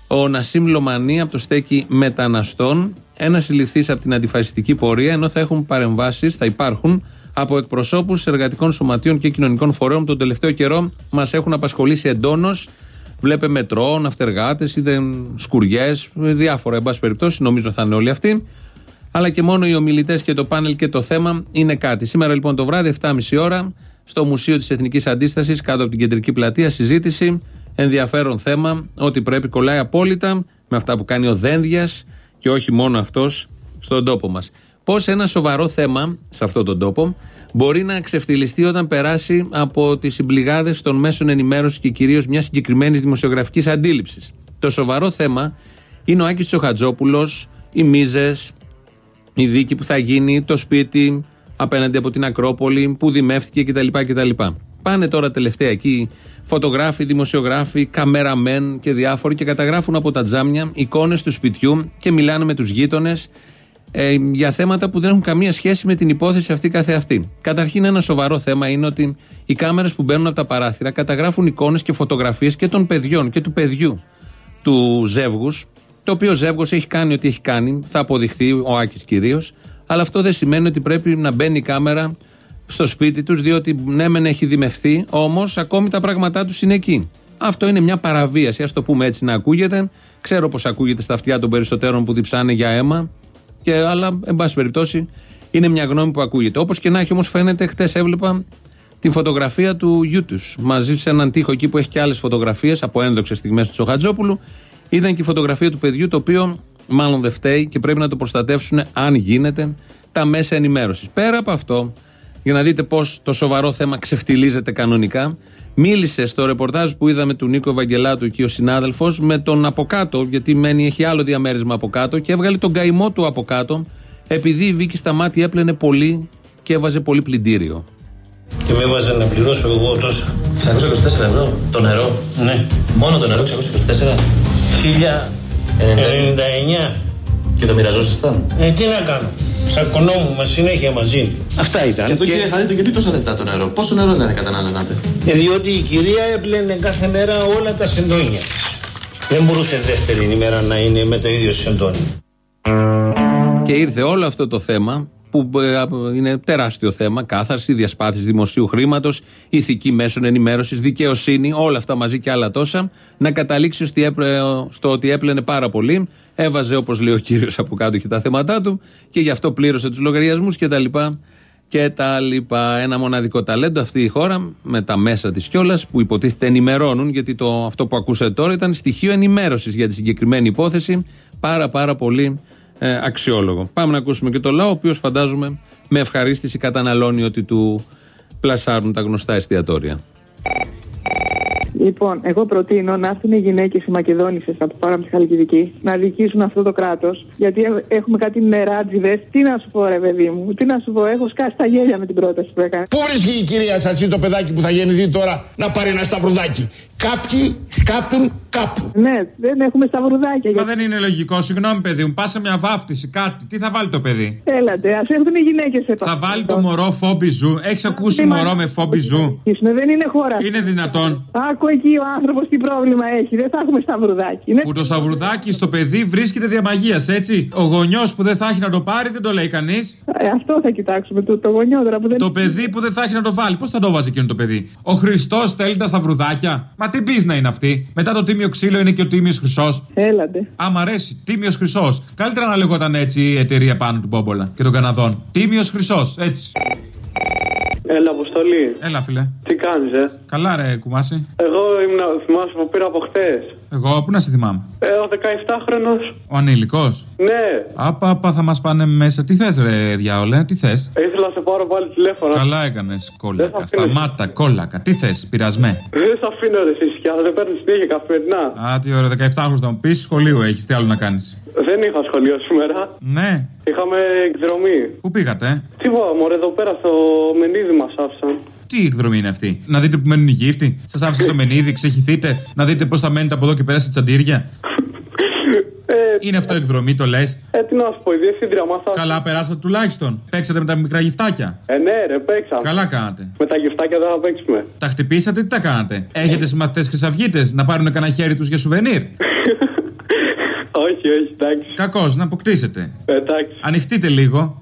ο Νασίμ Λομανί από το στέκι Μεταναστών, ένας συλληφθείς από την αντιφασιστική πορεία, ενώ θα έχουν παρεμβάσεις, θα υπάρχουν από εκπροσώπους εργατικών σωματείων και κοινωνικών φορέων που τον τελευταίο καιρό μας έχουν απασχολήσει εντόνως. Βλέπε μετρό, ναυτεργάτες, ίδε Σκουριές, διάφορα εν πάση περιπτώσει, νομίζω θα είναι όλοι αυτοί. Αλλά και μόνο οι ομιλητές και το πάνελ και το θέμα είναι κάτι. Σήμερα λοιπόν το βράδυ, 7.30 ώρα, στο Μουσείο της Εθνικής Αντίστασης, κάτω από την κεντρική πλατεία, συζήτηση. Ενδιαφέρον θέμα, ότι πρέπει κολλάει απόλυτα με αυτά που κάνει ο Δένδιας και όχι μόνο αυτός στον τόπο μας. Πώς ένα σοβαρό θέμα σε αυτόν τον τόπο μπορεί να ξεφτυλιστεί όταν περάσει από τις συμπληγάδες των μέσων ενημέρωσης και κυρίως μιας συγκεκριμένης δημοσιογραφικής αντίληψης. Το σοβαρό θέμα είναι ο Άκης Τσοχατζόπουλος, οι μίζες, η δίκη που θα γίνει, το σπίτι απέναντι από την Ακρόπολη που δημεύτηκε κτλ. κτλ. Πάνε τώρα τελευταία εκεί φωτογράφοι, δημοσιογράφοι, καμεραμέν και διάφοροι και καταγράφουν από τα τζάμια εικόνες του σπιτιού και μιλάνε με τους γείτονες ε, για θέματα που δεν έχουν καμία σχέση με την υπόθεση αυτή καθεαυτή. Καταρχήν, ένα σοβαρό θέμα είναι ότι οι κάμερες που μπαίνουν από τα παράθυρα καταγράφουν εικόνες και φωτογραφίες και των παιδιών και του παιδιού του ζεύγους, το οποίο ζεύγος έχει κάνει ό,τι έχει κάνει, θα αποδειχθεί ο Άκης κυρίως, αλλά αυτό δεν σημαίνει ότι πρέπει να μπαίνει η κάμερα στο σπίτι τους, διότι ναι, μεν έχει δημευθεί, όμως ακόμη τα πράγματά τους είναι εκεί. Αυτό είναι μια παραβίαση, ας το πούμε έτσι να ακούγεται. Ξέρω πως ακούγεται στα αυτιά των περισσότερων που διψάνε για αίμα, και, αλλά εν πάση περιπτώσει είναι μια γνώμη που ακούγεται. Όπως και να έχει, όμως φαίνεται, χτες έβλεπα τη φωτογραφία του γιού τους. Μαζί σε έναν τοίχο εκεί που έχει και άλλες φωτογραφίες από ένδοξες στιγμές του Τσοχατζόπουλου. Ήταν και η φωτογραφία του παιδιού, το οποίο μάλλον δεν φταίει και πρέπει να το προστατεύσουν, αν γίνεται, τα μέσα ενημέρωσης. Πέρα από αυτό, για να δείτε πώς το σοβαρό θέμα ξεφτιλίζεται κανονικά, μίλησε στο ρεπορτάζ που είδαμε του Νίκο Ευαγγελάτου εκεί ο συνάδελφος με τον από κάτω, γιατί μένει, έχει άλλο διαμέρισμα από κάτω και έβγαλε τον καημό του από κάτω, επειδή η Βίκη στα μάτια έπλαινε πολύ και έβαζε πολύ πλυντήριο. Και με έβαζε να πληρώσω εγώ τόσα. 624 ευρώ το νερό. Ναι. Μόνο το νερό 624. 1099. Και το μοιραζόσασταν. Ε, τι να κάνω. Τσακωνόμουν συνέχεια μαζί του. Αυτά ήταν. Και αυτό κύριε Χαρίτο, γιατί τόσο λεπτά το νερό; Πόσο νερό δεν κατανάλωνατε. Ε, διότι η κυρία έπλαινε κάθε μέρα όλα τα σεντόνια της. Δεν μπορούσε δεύτερη ημέρα να είναι με το ίδιο σεντόνι. Και ήρθε όλο αυτό το θέμα που ε, είναι τεράστιο θέμα, κάθαρση, διασπάθηση δημοσίου χρήματος, ηθική μέσων ενημέρωσης, δικαιοσύνη, όλα αυτά μαζί και άλλα τόσα, να καταλήξει στο, έπρε- στο ότι έπλαινε πάρα πολύ. Έβαζε, όπως λέει ο κύριος από κάτω, και τα θέματα του και γι' αυτό πλήρωσε τους λογαριασμούς κτλ. Και τα λοιπά. Ένα μοναδικό ταλέντο αυτή η χώρα με τα μέσα της κιόλας που υποτίθεται ενημερώνουν, γιατί το, αυτό που ακούσατε τώρα ήταν στοιχείο ενημέρωσης για τη συγκεκριμένη υπόθεση. Πάρα πάρα πολύ ε, αξιόλογο. Πάμε να ακούσουμε και το λαό, ο οποίος φαντάζομαι με ευχαρίστηση καταναλώνει ότι του πλασάρουν τα γνωστά εστιατόρια. Λοιπόν, εγώ προτείνω να έρθουν οι γυναίκες οι Μακεδόνισε από πάνω από τη Χαλκιδική να διοικήσουν αυτό το κράτος. Γιατί ε- έχουμε κάτι νεράτζιδε. Τι να σου πω, ρε παιδί μου, τι να σου πω, έχω σκάσει τα γέλια με την πρόταση που έκανε. Πού βρίσκει η κυρία Σατσί το παιδάκι που θα γεννηθεί τώρα να πάρει ένα σταυρουδάκι; Κάποιοι σκάπτουν κάπου. Ναι, δεν έχουμε σταυρουδάκια. Μα δεν είναι λογικό, συγγνώμη παιδί μου, πα σε μια βάφτιση, κάτι. Τι θα βάλει το παιδί; Έλατε, ας έρθουν οι γυναίκες εδώ. Θα βάλει το μωρό φόμπιζου. Έχεις ακούσει μωρό με φόμπιζου. Δεν είναι χώρα. Είναι δυνατόν. Άκου εκεί ο άνθρωπος τι πρόβλημα έχει. Δεν θα έχουμε σταυρουδάκι. Ναι. Που το σαβρουδάκι στο παιδί βρίσκεται διαμαγεία, έτσι. Ο γονιός που δεν θα έχει να το πάρει δεν το λέει κανείς. Ε, αυτό θα κοιτάξουμε. Το, το γονιό τώρα που δεν. Το παιδί που δεν θα έχει να το βάλει, πώς θα το βάζει εκείνο το παιδί; Ο Χριστός στέλνει τα σταυρουδάκια; Μα τι πεις να είναι αυτή; Μετά το τίμιο ξύλο είναι και ο τίμιος χρυσός. Έλατε. Α, μ' αρέσει. Τίμιος χρυσός. Καλύτερα να λεγόταν έτσι η εταιρεία πάνω του Μπόμπολα και των Καναδών. Τίμιος χρυσός, έτσι. Έλα, Αποστολή. Έλα, φίλε. Τι κάνεις, ε; Καλά, ρε, κουμάσι. Εγώ ήμουν, θυμάσαι που πήρα από χτες. Εγώ, πού να σε θυμάμαι; Ε, ο 17χρονο. Ο ανήλικος; Ναι. Απα, απα, θα μας πάνε μέσα. Τι θες, ρε, διάολε, τι θες; Ήθελα να σε πάρω πάλι τηλέφωνο. Καλά έκανες, Δεν κόλλακα. θα αφήνω. Σταμάτα, κόλλακα. Τι θες, πειρασμέ; Δεν σε αφήνω ρε εσύ και δεν παίρνεις συνέχεια καθημερινά. Α, τι ωραία, 17 χρόνια θα μου πεις, σχολείο έχεις, τι άλλο να κάνεις. Δεν είχα σχολείο σήμερα. Ναι. Είχαμε εκδρομή. Πού πήγατε, ε; Τι πω, μωρέ, εδώ πέρα στο μενίδι μας άφησαν. Τι εκδρομή είναι αυτή; Να δείτε που μένουν οι γύφτοι. Σας άφησε στο μενίδι, ξεχυθείτε. Να δείτε πώς θα μένετε από εδώ και πέρα σε τσαντήρια. είναι αυτό εκδρομή, το λες; Ε, τι να σου πω, η διευθύντρια μας άφησε. Καλά, περάσατε τουλάχιστον. Παίξατε με τα μικρά γυφτάκια. Ε, ναι, ρε, παίξαμε. Καλά κάνατε. Με τα γυφτάκια δεν θα παίξουμε. Τα χτυπήσατε, τι τα κάνατε; Έχετε συμμαθητές χρυσαυγίτες να πάρουν κανένα χέρι τους για σουβενίρ; όχι, όχι, εντάξει. Κακός, να αποκτήσετε. Εντάξει. Ανοιχτείτε λίγο.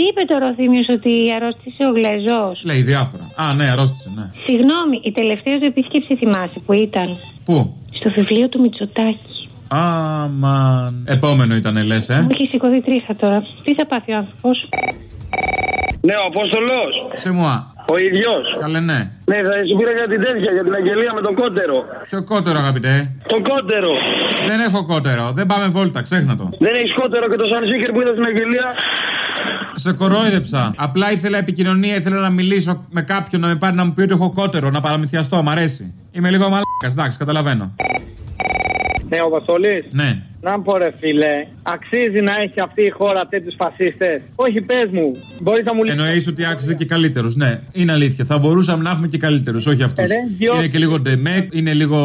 Τι είπε τώρα ο Θήμιος ότι αρρώστησε ο Γλεζός; Λέει διάφορα. Α, ναι, αρρώστησε, ναι. Συγγνώμη, η τελευταία του επίσκεψη θυμάσαι που ήταν; Πού; στο βιβλίο του Μητσοτάκη. Αμαν. Επόμενο ήταν, λες, ε; Μου έχει σηκωθεί τρίχα τώρα. Τι θα πάθει ο άνθρωπος; Ναι, ο Απόστολος. Σε μου. Ο ίδιος. Καλέ, ναι. Ναι, θα σου πήρα για την τέτοια, για την αγγελία με τον κότερο. Ποιο κότερο, αγαπητέ; Τον κότερο. Δεν έχω κότερο. Δεν πάμε βόλτα, ξέχνα το. Δεν έχεις κότερο και το Σανσίκερ που είδα στην αγγελία. Σε κορόιδεψα. Απλά ήθελα επικοινωνία, ήθελα να μιλήσω με κάποιον να με πάρει να μου πει ότι έχω κότερο, να παραμυθιαστώ. Μ' αρέσει. Είμαι λίγο μαλάκας, εντάξει, καταλαβαίνω. Ναι, ο Βασόλης. Ναι. Να μου πω ρε φίλε, αξίζει να έχει αυτή η χώρα τέτοιους φασίστες. Όχι, πες μου. Μπορείς να μου λύσει. Εννοείς ότι άξιζε και καλύτερους. Ναι, είναι αλήθεια. Θα μπορούσαμε να έχουμε και καλύτερους, όχι αυτούς. Ε, ρε, δυο- Είναι και λίγο ντεμεκ, είναι λίγο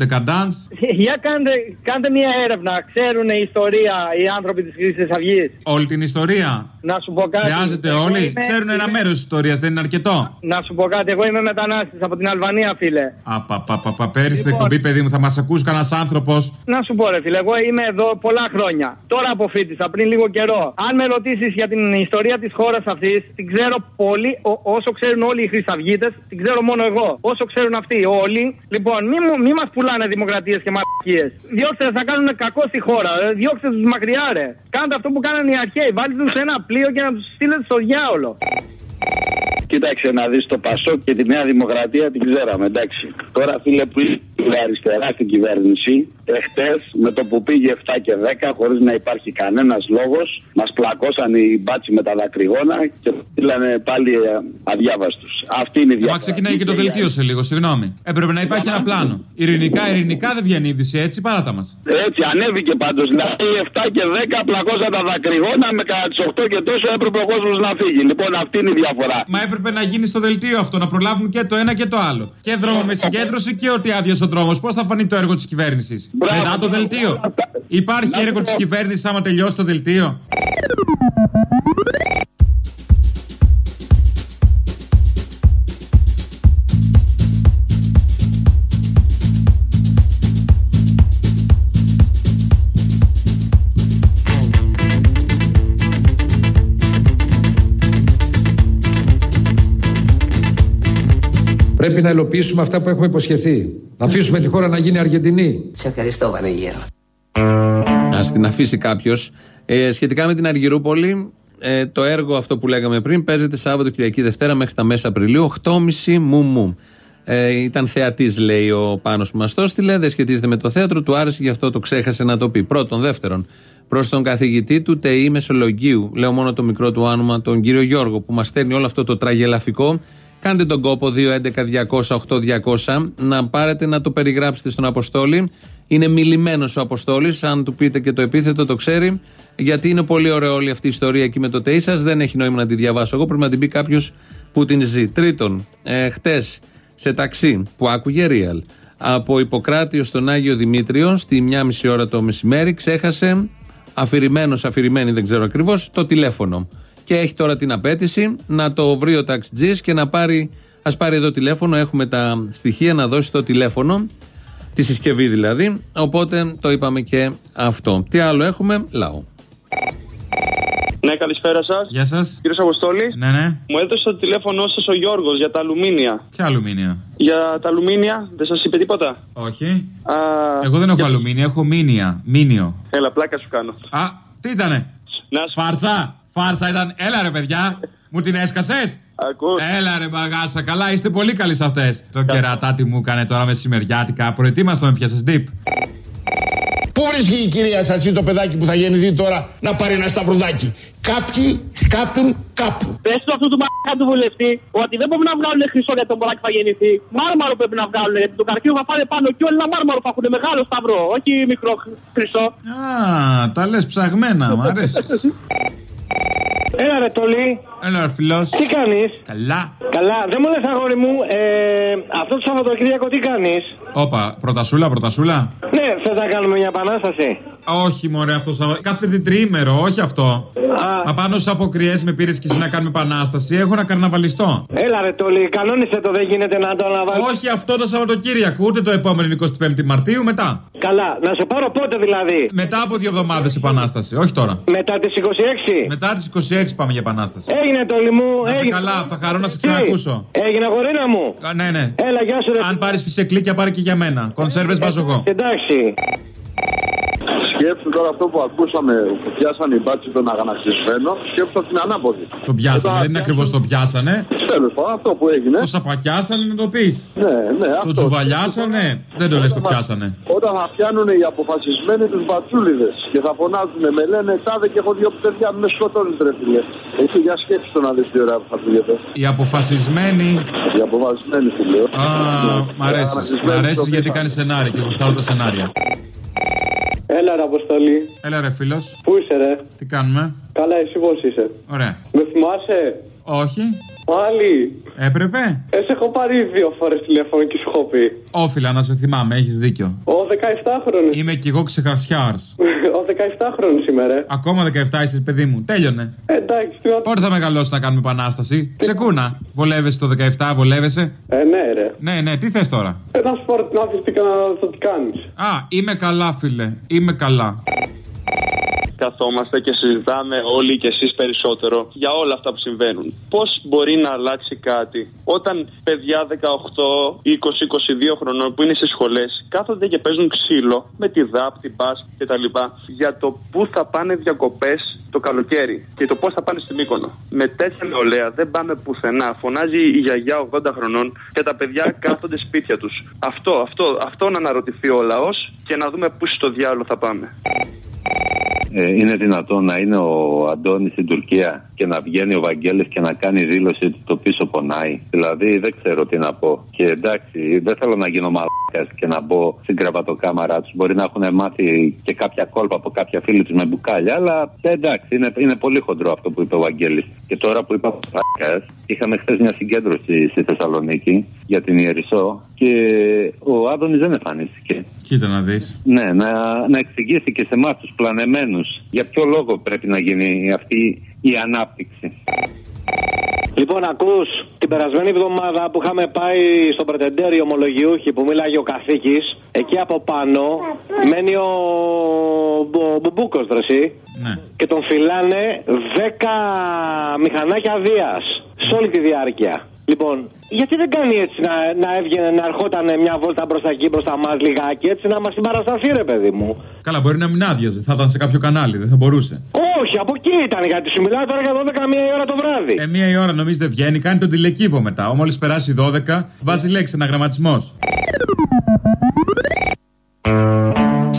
decadence. Για κάντε, κάντε μια έρευνα. Ξέρουν η ιστορία οι άνθρωποι της Χρυσής Αυγής; Όλη την ιστορία. Να σου πω κάτι. Χρειάζεται Εγώ όλοι. είμαι- Ξέρουν ένα μέρος της ιστορίας, δεν είναι αρκετό. Να σου πω κάτι. Εγώ είμαι μετανάστης από την Αλβανία, φίλε. Απαπαπαπα, πέρυσι στην Λοιπόν. εκπομπή, παιδί μου, θα μας ακούσει κανένας άνθρωπος. Να σου πω, ρε φίλε, εγώ είμαι εδώ πολλά χρόνια. Τώρα αποφύτησα πριν λίγο καιρό. Αν με ρωτήσεις για την ιστορία της χώρας αυτής, την ξέρω πολύ, ο- όσο ξέρουν όλοι οι Χρυσαυγίτες, την ξέρω μόνο εγώ. Όσο ξέρουν αυτοί όλοι. Λοιπόν, μη, μου- μη μας πουλάνε δημοκρατίες και μαλακίες. Διώξτε, θα κάνουν κακό στη χώρα. Ε, διώξτε τους μακριά, ρε. Κάντε αυτό που κάνανε οι αρχαίοι. Βάλτε τους σε ένα πλοίο και να τους στείλετε στο διάολο. Κοίταξε να δεις το Πασόκ και τη Νέα Δημοκρατία την ξέραμε, εντάξει. Τώρα, φίλε, που είναι η αριστερά στην κυβέρνηση, εχθές με το που πήγε 7 και 10, χωρίς να υπάρχει κανένας λόγος, μας πλακώσαν οι μπάτσι με τα δακρυγόνα και στείλανε πάλι ε, αδιάβαστους. Αυτή είναι η Μα διαφορά. ξεκινάει και το δελτίο σε λίγο, συγγνώμη. Έπρεπε να υπάρχει ένα πλάνο. Ειρηνικά, ειρηνικά δεν βγαίνει είδηση έτσι, παράτα μας. Έτσι, ανέβηκε πάντως. Δηλαδή, 7 και 10 πλακώσαν τα δακρυγόνα, με κατά τις 8 και τόσο έπρεπε ο κόσμος να φύγει. Λοιπόν, αυτή είναι η διαφορά. Μα έπρεπε να γίνει στο δελτίο αυτό, να προλάβουν και το ένα και το άλλο. Και δρόμο με συγκέντρωση και ότι άδειο ο δρόμο. Πώς θα φανεί το έργο της κυβέρνησης; Μετά το δελτίο. Υπάρχει έργο της κυβέρνησης άμα τελειώσει το δελτίο; Πρέπει να υλοποιήσουμε αυτά που έχουμε υποσχεθεί. Να αφήσουμε τη χώρα να γίνει Αργεντινή. Σε ευχαριστώ, Βανεγέρο. Α την αφήσει κάποιος. Ε, σχετικά με την Αργυρούπολη, ε, το έργο αυτό που λέγαμε πριν παίζεται Σάββατο, Κυριακή, Δευτέρα μέχρι τα μέσα Απριλίου, 8.30 μου μου. Ε, ήταν θεατής, λέει ο Πάνος που μα το έστειλε. Δεν σχετίζεται με το θέατρο, του άρεσε γι' αυτό το ξέχασε να το πει. Πρώτον. Δεύτερον, προς τον καθηγητή του ΤΕΗ Μεσολογγίου, λέω μόνο το μικρό του άνομα, τον κύριο Γιώργο, που μας στέλνει όλο αυτό το τραγελαφικό. Κάντε τον κόπο 2.11.200.8.200 να πάρετε να το περιγράψετε στον Αποστόλη. Είναι μιλημένος ο Αποστόλης. Αν του πείτε και το επίθετο, το ξέρει. Γιατί είναι πολύ ωραία όλη αυτή η ιστορία εκεί με το ΤΕΗ σας. Δεν έχει νόημα να τη διαβάσω εγώ. Πρέπει να την πει κάποιος που την ζει. Τρίτον, ε, χτες σε ταξί που άκουγε real από Ιπποκράτιο στον Άγιο Δημήτριο στη μία μισή ώρα το μεσημέρι ξέχασε αφηρημένος, αφηρημένη δεν ξέρω ακριβώς, το τηλέφωνο. Και έχει τώρα την απέτηση να το βρει ο ταξιτζή και να πάρει. Α πάρει εδώ τηλέφωνο, έχουμε τα στοιχεία να δώσει το τηλέφωνο, τη συσκευή δηλαδή. Οπότε το είπαμε και αυτό. Τι άλλο έχουμε, λαό. Ναι, καλησπέρα σας. Γεια σας. Κύριος Αποστόλη. Ναι, ναι. Μου έδωσε το τηλέφωνό σας ο Γιώργος για τα αλουμίνια. Ποια αλουμίνια; Για τα αλουμίνια, δεν σας είπε τίποτα; Όχι. Α, Εγώ δεν έχω για- αλουμίνια, έχω μίνια. Μίνιο. Έλα, πλάκα σου κάνω. Α, τι ήτανε; Φάρσα. Φάρσα ήταν. Έλα ρε παιδιά. Μου την έσκασες; Ακούς. Έλα ρε μπαγάσα. Καλά, είστε πολύ καλοί σε αυτές. Το κερατάτι μου έκανε τώρα μεσημεριάτικα. Προετοίμαστε με πιάσε deep. Πού βρίσκει η κυρία Σατσί το παιδάκι που θα γεννηθεί τώρα να πάρει ένα σταυρουδάκι; Κάποιοι σκάπτουν κάπου. Πες του αυτού του μαλάκα του βουλευτή ότι δεν πρέπει να βγάλουν χρυσό για τον μωράκι που θα γεννηθεί. Μάρμαρο πρέπει να βγάλουν γιατί το καρκίνο θα πάνε πάνω και όλοι ένα μάρμαρο θα έχουν μεγάλο σταυρό, όχι μικρό χρ- χρυσό. Α, τα λες ψαγμένα, μου αρέσει. Έλα ρε Τολί. Έλα ρε φιλό. Τι κάνεις; Καλά. Καλά, δεν μου λες αγόρι μου, ε, αυτό το Σαββατοκύριακο τι κάνεις; Όπα, πρωτασούλα, πρωτασούλα. Ναι, θες να κάνουμε μια επανάσταση. Όχι, μωρέ, αυτός. Σαββα- Κάθε τετριήμερο, όχι αυτό. Μα πάνω στι αποκριές με πήρες και εσύ να κάνουμε επανάσταση. Έχω να καρναβαλιστώ. Έλα ρε Τολί, κανόνισε το, δεν γίνεται να το αναβάλεις. Όχι αυτό το Σαββατοκύριακο, ούτε το επόμενο 25η Μαρτίου, μετά. Καλά, να σε πάρω πότε δηλαδή. Μετά από δύο εβδομάδες επανάσταση, όχι τώρα. Μετά τις 26. Μετά τις 26 πάμε για επανάσταση. Έγινε Τολί μου, Να σε έγινε. καλά, θα χαρώ να σε Τι; ξανακούσω. Έγινε αγορίνα μου; Α, ναι, ναι. Έλα, γεια σου ρε. Αν πάρεις φυσεκλίκια, πάρει και για μένα. Κονσέρβες βάζω εγώ. Εντάξει. Σκέψου τώρα αυτό που ακούσαμε που πιάσανε οι μπάτσι τον αγανακτισμένο, σκέψου την ανάποδη. Το πιάσανε, δεν είναι ακριβώς το πιάσανε. Τέλος πάντων, αυτό που έγινε. Το σαπακιάσανε να το πεις. Ναι, ναι, Το αυτό. τζουβαλιάσανε. Δεν το λες, το πιάσανε. Όταν θα πιάνουν οι αποφασισμένοι τους μπατσούλιδες και θα φωνάζουν με λένε τάδε και έχω δύο παιδιά με σκοτώνεις ρε φίλε. Εσύ για σκέψου το να δεις τι ωραία που θα πήγαινε. Οι αποφασισμένοι. Οι αποφασισμένοι σου λέω. Α, μ' αρέσει. Μ' αρέσει γιατί κάνεις σενάρια και γουστάρω τα σενάρια. Έλα, ρε Αποστολή. Έλα ρε φίλος. Πού είσαι, ρε; Τι κάνουμε; Καλά, εσύ πώς είσαι; Ωραία. Με θυμάσαι; Όχι. Πάλι. Έπρεπε; Ε, σε έχω πάρει δύο φορές τηλέφωνο και σου έχω πει. Όφιλα να σε θυμάμαι, έχεις δίκιο. Ο 17χρονο. Είμαι κι εγώ ξεχασιάρς. Ο 17χρονο σήμερα. Ακόμα 17 είσαι, παιδί μου. Τέλειωνε. Ε, εντάξει, τι να Πότε θα μεγαλώσει να κάνουμε επανάσταση. Ξεκούνα. Βολεύεσαι το 17, βολεύεσαι; Ε, ναι, ρε. Ναι, ναι, τι θες τώρα; Ε, να σου πω ρε, την άφηση τι, κα- το τι κάνεις. Α, είμαι καλά, φίλε. Είμαι καλά. Καθόμαστε και συζητάμε όλοι και εσείς περισσότερο για όλα αυτά που συμβαίνουν. Πώς μπορεί να αλλάξει κάτι όταν παιδιά 18, 20, 22 χρονών που είναι στις σχολές κάθονται και παίζουν ξύλο με τη ΔΑΠ, την ΠΑΣ κτλ. για το πού θα πάνε διακοπές το καλοκαίρι και το πώς θα πάνε στην Μύκονο. Με τέτοια νεολαία δεν πάμε πουθενά. Φωνάζει η γιαγιά 80 χρονών και τα παιδιά κάθονται σπίτια τους. Αυτό, αυτό, αυτό να αναρωτηθεί ο λαός και να δούμε πού στο διάλογο θα πάμε. Ε, είναι δυνατόν να είναι ο Αντώνης στην Τουρκία και να βγαίνει ο Βαγγέλης και να κάνει δήλωση ότι το πίσω πονάει. Δηλαδή δεν ξέρω τι να πω. Και εντάξει, δεν θέλω να γίνω μαλάκας και να μπω στην κρεβατοκάμαρά τους. Μπορεί να έχουν μάθει και κάποια κόλπα από κάποια φίλη τους με μπουκάλια, αλλά ε, εντάξει, είναι, είναι πολύ χοντρό αυτό που είπε ο Βαγγέλης. Και τώρα που είπα μαλάκας, είχαμε χθες μια συγκέντρωση στη Θεσσαλονίκη για την Ιερισσό και ο Άδωνης δεν εμφανίστηκε. Κοίτα να δεις. Ναι, να, να εξηγήσει και σε εμάς τους πλανεμένους για ποιο λόγο πρέπει να γίνει αυτή η ανάπτυξη. Λοιπόν, ακούς την περασμένη εβδομάδα που είχαμε πάει στο Πρετεντέρ οι ομολογιούχοι που μίλαγε ο καθήκης, εκεί από πάνω μένει ο, ο Μπουμπούκος, δροσί. Ναι. Και τον φυλάνε 10 μηχανάκια βία σε όλη τη διάρκεια. Λοιπόν, γιατί δεν κάνει έτσι να, να έβγαινε, να ερχόταν μια βόλτα μπροστά εκεί, μπροστά μας λιγάκι, έτσι να μας συμπαρασταθεί, ρε παιδί μου. Καλά, μπορεί να μην άδειαζε. Θα ήταν σε κάποιο κανάλι, δεν θα μπορούσε. Όχι, από εκεί ήταν, γιατί σου μιλάω τώρα για 12 μία η ώρα το βράδυ. Ε, μία η ώρα νομίζεις δεν βγαίνει, κάνει τον τηλεκύβο μετά. Μόλις περάσει 12, βάζει λέξη αναγραμματισμό.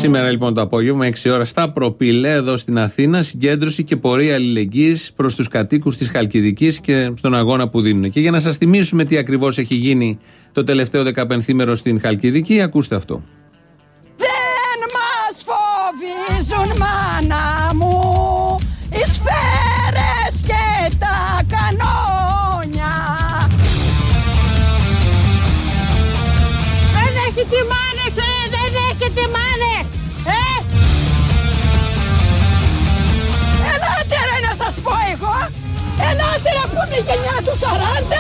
Σήμερα λοιπόν το απόγευμα, 6 ώρα στα Προπήλε, εδώ στην Αθήνα, συγκέντρωση και πορεία αλληλεγγύης προς τους κατοίκους της Χαλκιδικής και στον αγώνα που δίνουν. Και για να σας θυμίσουμε τι ακριβώς έχει γίνει το τελευταίο 15 μέρο στην Χαλκιδική, ακούστε αυτό. Δεν μας φοβίζουν μάνα 40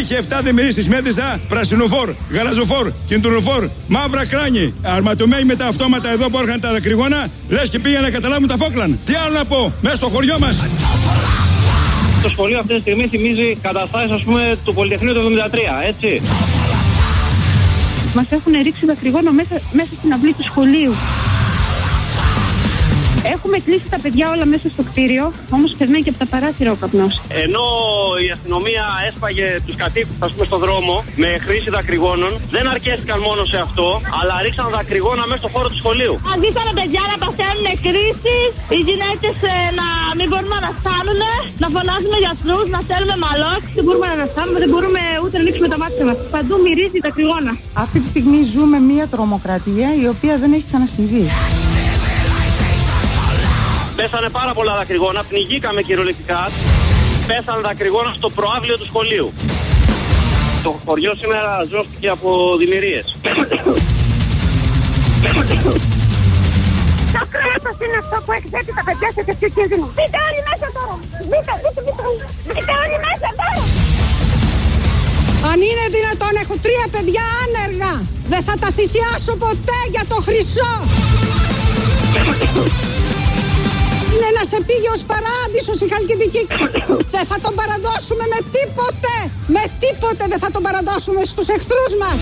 Είχε 7 διμερείς στη Μέτρησα, πρασινοφόρ, γαλαζοφόρ, κινητουροφόρ, μαύρα κράνη. Αρματωμένοι με τα αυτόματα εδώ που έρχαν τα δακρυγόνα, λες και πήγαν να καταλάβουν τα φόκλαν. Τι άλλο να πω, μέσα στο χωριό μας. Το σχολείο αυτή τη στιγμή θυμίζει καταστάσεις, ας πούμε, του Πολυτεχνείου του 73, έτσι. Μας έχουν ρίξει δακρυγόνο μέσα, μέσα στην αυλή του σχολείου. Έχουμε κλείσει τα παιδιά όλα μέσα στο κτίριο, όμως περνάει και από τα παράθυρα ο καπνός. Ενώ η αστυνομία έσπαγε τους κατοίκους, ας πούμε, στον δρόμο με χρήση δακρυγόνων, δεν αρκέστηκαν μόνο σε αυτό, αλλά ρίξαν δακρυγόνα μέσα στο χώρο του σχολείου. Αν δει τα παιδιά να παθαίνουν κρίση, οι γυναίκες να μην μπορούμε να φτάνουν, να φωνάζουμε γιατρού, να θέλουμε μαλόξ. Δεν μπορούμε να αναστάνουμε, δεν μπορούμε ούτε να ανοίξουμε τα μάτια μας. Παντού μυρίζει τα κρυγόνα. Αυτή τη στιγμή ζούμε μια τρομοκρατία η οποία δεν έχει ξανασυμβεί. Πέσανε πάρα πολλά δακρυγόνα, πνιγήκαμε κυριολεκτικά. Πέσανε δακρυγόνα στο προάβλιο του σχολείου. Το χωριό σήμερα ζώστηκε από δημιουργίε. Το κράτος είναι αυτό που εκθέτει τα παιδιά σε τέτοιο κίνδυνο. Μπείτε όλοι μέσα τώρα. Μπείτε, μπείτε, μπείτε. Μπείτε όλοι μέσα τώρα. Αν είναι δυνατόν, έχω τρία παιδιά άνεργα. Δεν θα τα θυσιάσω ποτέ για το χρυσό. Είναι ένας επίγειος παράδεισος η Χαλκιδική. δεν θα τον παραδώσουμε με τίποτε. Με τίποτε δεν θα τον παραδώσουμε στους εχθρούς μας.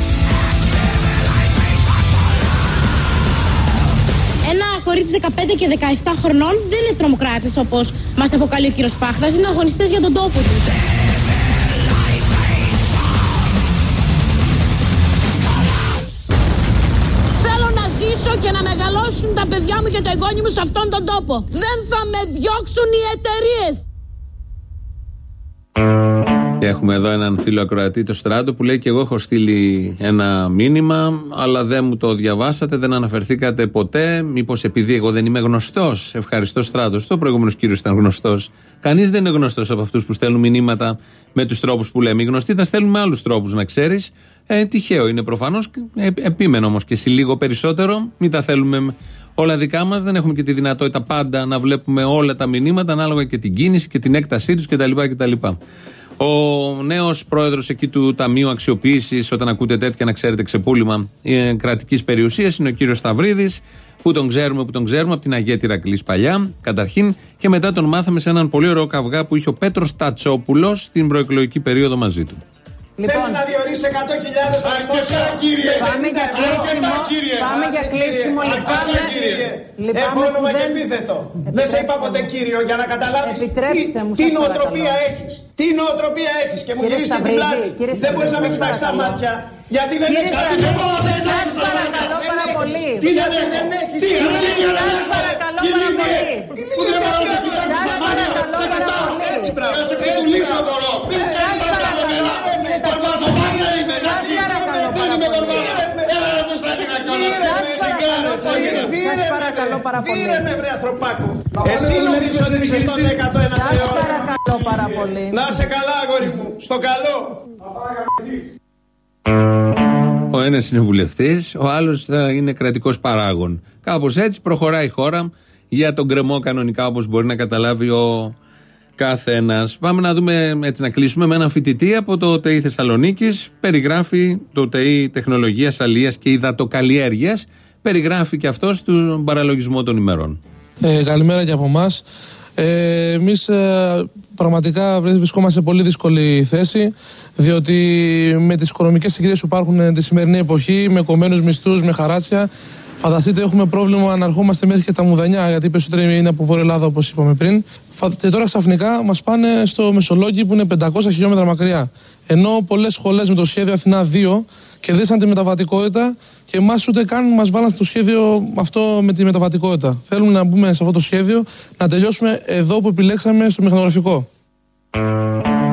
Ένα κορίτσι 15 και 17 χρονών δεν είναι τρομοκράτε όπως μας αποκαλεί ο κύριος Πάχτας, είναι αγωνιστές για τον τόπο του. Ζήσω και να μεγαλώσουν τα παιδιά μου και τα εγγόνια μου σε αυτόν τον τόπο. Δεν θα με διώξουν οι εταιρείες. Και έχουμε εδώ έναν φίλο ακροατή, το Στράτο, που λέει και εγώ έχω στείλει ένα μήνυμα, αλλά δεν μου το διαβάσατε, δεν αναφερθήκατε ποτέ. Μήπως επειδή εγώ δεν είμαι γνωστός. Ευχαριστώ, Στράτος. Το προηγούμενος κύριος ήταν γνωστός. Κανείς δεν είναι γνωστός από αυτούς που στέλνουν μηνύματα με τους τρόπους που λέμε. Οι γνωστοί θα στέλνουν με άλλους τρόπους, να ξέρεις. Ε, τυχαίο είναι προφανώς. Ε, επίμενο όμως και εσύ λίγο περισσότερο. Μην τα θέλουμε όλα δικά μας. Δεν έχουμε και τη δυνατότητα πάντα να βλέπουμε όλα τα μηνύματα ανάλογα και την κίνηση και την έκτασή τους κτλ. κτλ. Ο νέος πρόεδρος εκεί του Ταμείου Αξιοποίησης, όταν ακούτε τέτοια, να ξέρετε ξεπούλημα ε, κρατικής περιουσίας, είναι ο κύριος Σταυρίδης, που τον ξέρουμε, που τον ξέρουμε από την Αγία Ρακλή παλιά, καταρχήν, και μετά τον μάθαμε σε έναν πολύ ωραίο καυγά που είχε ο Πέτρος Τατσόπουλος στην προεκλογική περίοδο μαζί του. Θέλεις να διορίσεις 100.000 στα δημόσια. Πάμε για κλείσιμο. Πάμε για κλείσιμο. Αρκέσαι κύριε. Έχω όνομα και επίθετο. Δεν σε είπα ποτέ κύριο για να καταλάβεις Επιτρέψτε μου, τι σας νοοτροπία παρακαλώ. έχεις; Τι νοοτροπία έχεις; Και μου Κύριε γυρίζεις και την Σταυρίδη, πλάτη. κύριε Δεν μπορείς να με Σταυρίδη, κοιτάξεις σας στα παρακαλώ. μάτια. Γιατί δεν Κύριε έχεις Σταυρίδη, άδικο. Δεν σας έχεις παρακαλώ άδικο. πάρα Δεν πολύ. έχεις. Τι δεν έχεις. Δεν έχεις; Κύριε Τι δεν έχεις. σας παρακαλώ πάρα πολύ. Που δεν μπορώ να κοιτάξεις Σας στα μάτια. παρακαλώ Σε πάρα κοιτάω. πολύ. Έτσι μπράβο. Να σε πετουλήσω μπορώ. Σας παρακαλώ, παρακαλώ πάρα πολύ. Δίνε με βρε ανθρωπάκο. Εσύ νομίζεις ότι είσαι στο 101 Σας παρακαλώ πάρα πολύ. Να σε καλά αγόρι μου. Στο καλό. Ο ένας είναι βουλευτής, ο άλλος είναι κρατικός παράγων. Κάπως έτσι προχωράει η χώρα για τον κρεμό κανονικά όπως μπορεί να καταλάβει ο κάθε ένα. Πάμε να δούμε, έτσι να κλείσουμε με έναν φοιτητή από το ΤΕΙ Θεσσαλονίκης. Περιγράφει το ΤΕΙ Τεχνολογίας Αλίας και Υδατοκαλλιέργειας. Περιγράφει και αυτό τον παραλογισμό των ημερών. Ε, καλημέρα και από εμάς. Ε, Εμείς πραγματικά βρε- βρισκόμαστε σε πολύ δύσκολη θέση, διότι με τις οικονομικές συγκρίσει που υπάρχουν ε, τη σημερινή εποχή, με κομμένους μισθούς, με χαράτσια, φανταστείτε έχουμε πρόβλημα να ερχόμαστε μέχρι και τα μουδανιά, γιατί οι περισσότεροι είναι από Βόρεια Ελλάδα, όπως είπαμε πριν. Φα- Και τώρα ξαφνικά μας πάνε στο Μεσολόγγι που είναι 500 χιλιόμετρα μακριά. Ενώ πολλές σχολές με το σχέδιο Αθηνά 2 κερδίσαν τη μεταβατικότητα και εμάς ούτε καν μας βάλαν στο σχέδιο αυτό με τη μεταβατικότητα. Θέλουμε να μπούμε σε αυτό το σχέδιο, να τελειώσουμε εδώ που επιλέξαμε στο μηχανογραφικό.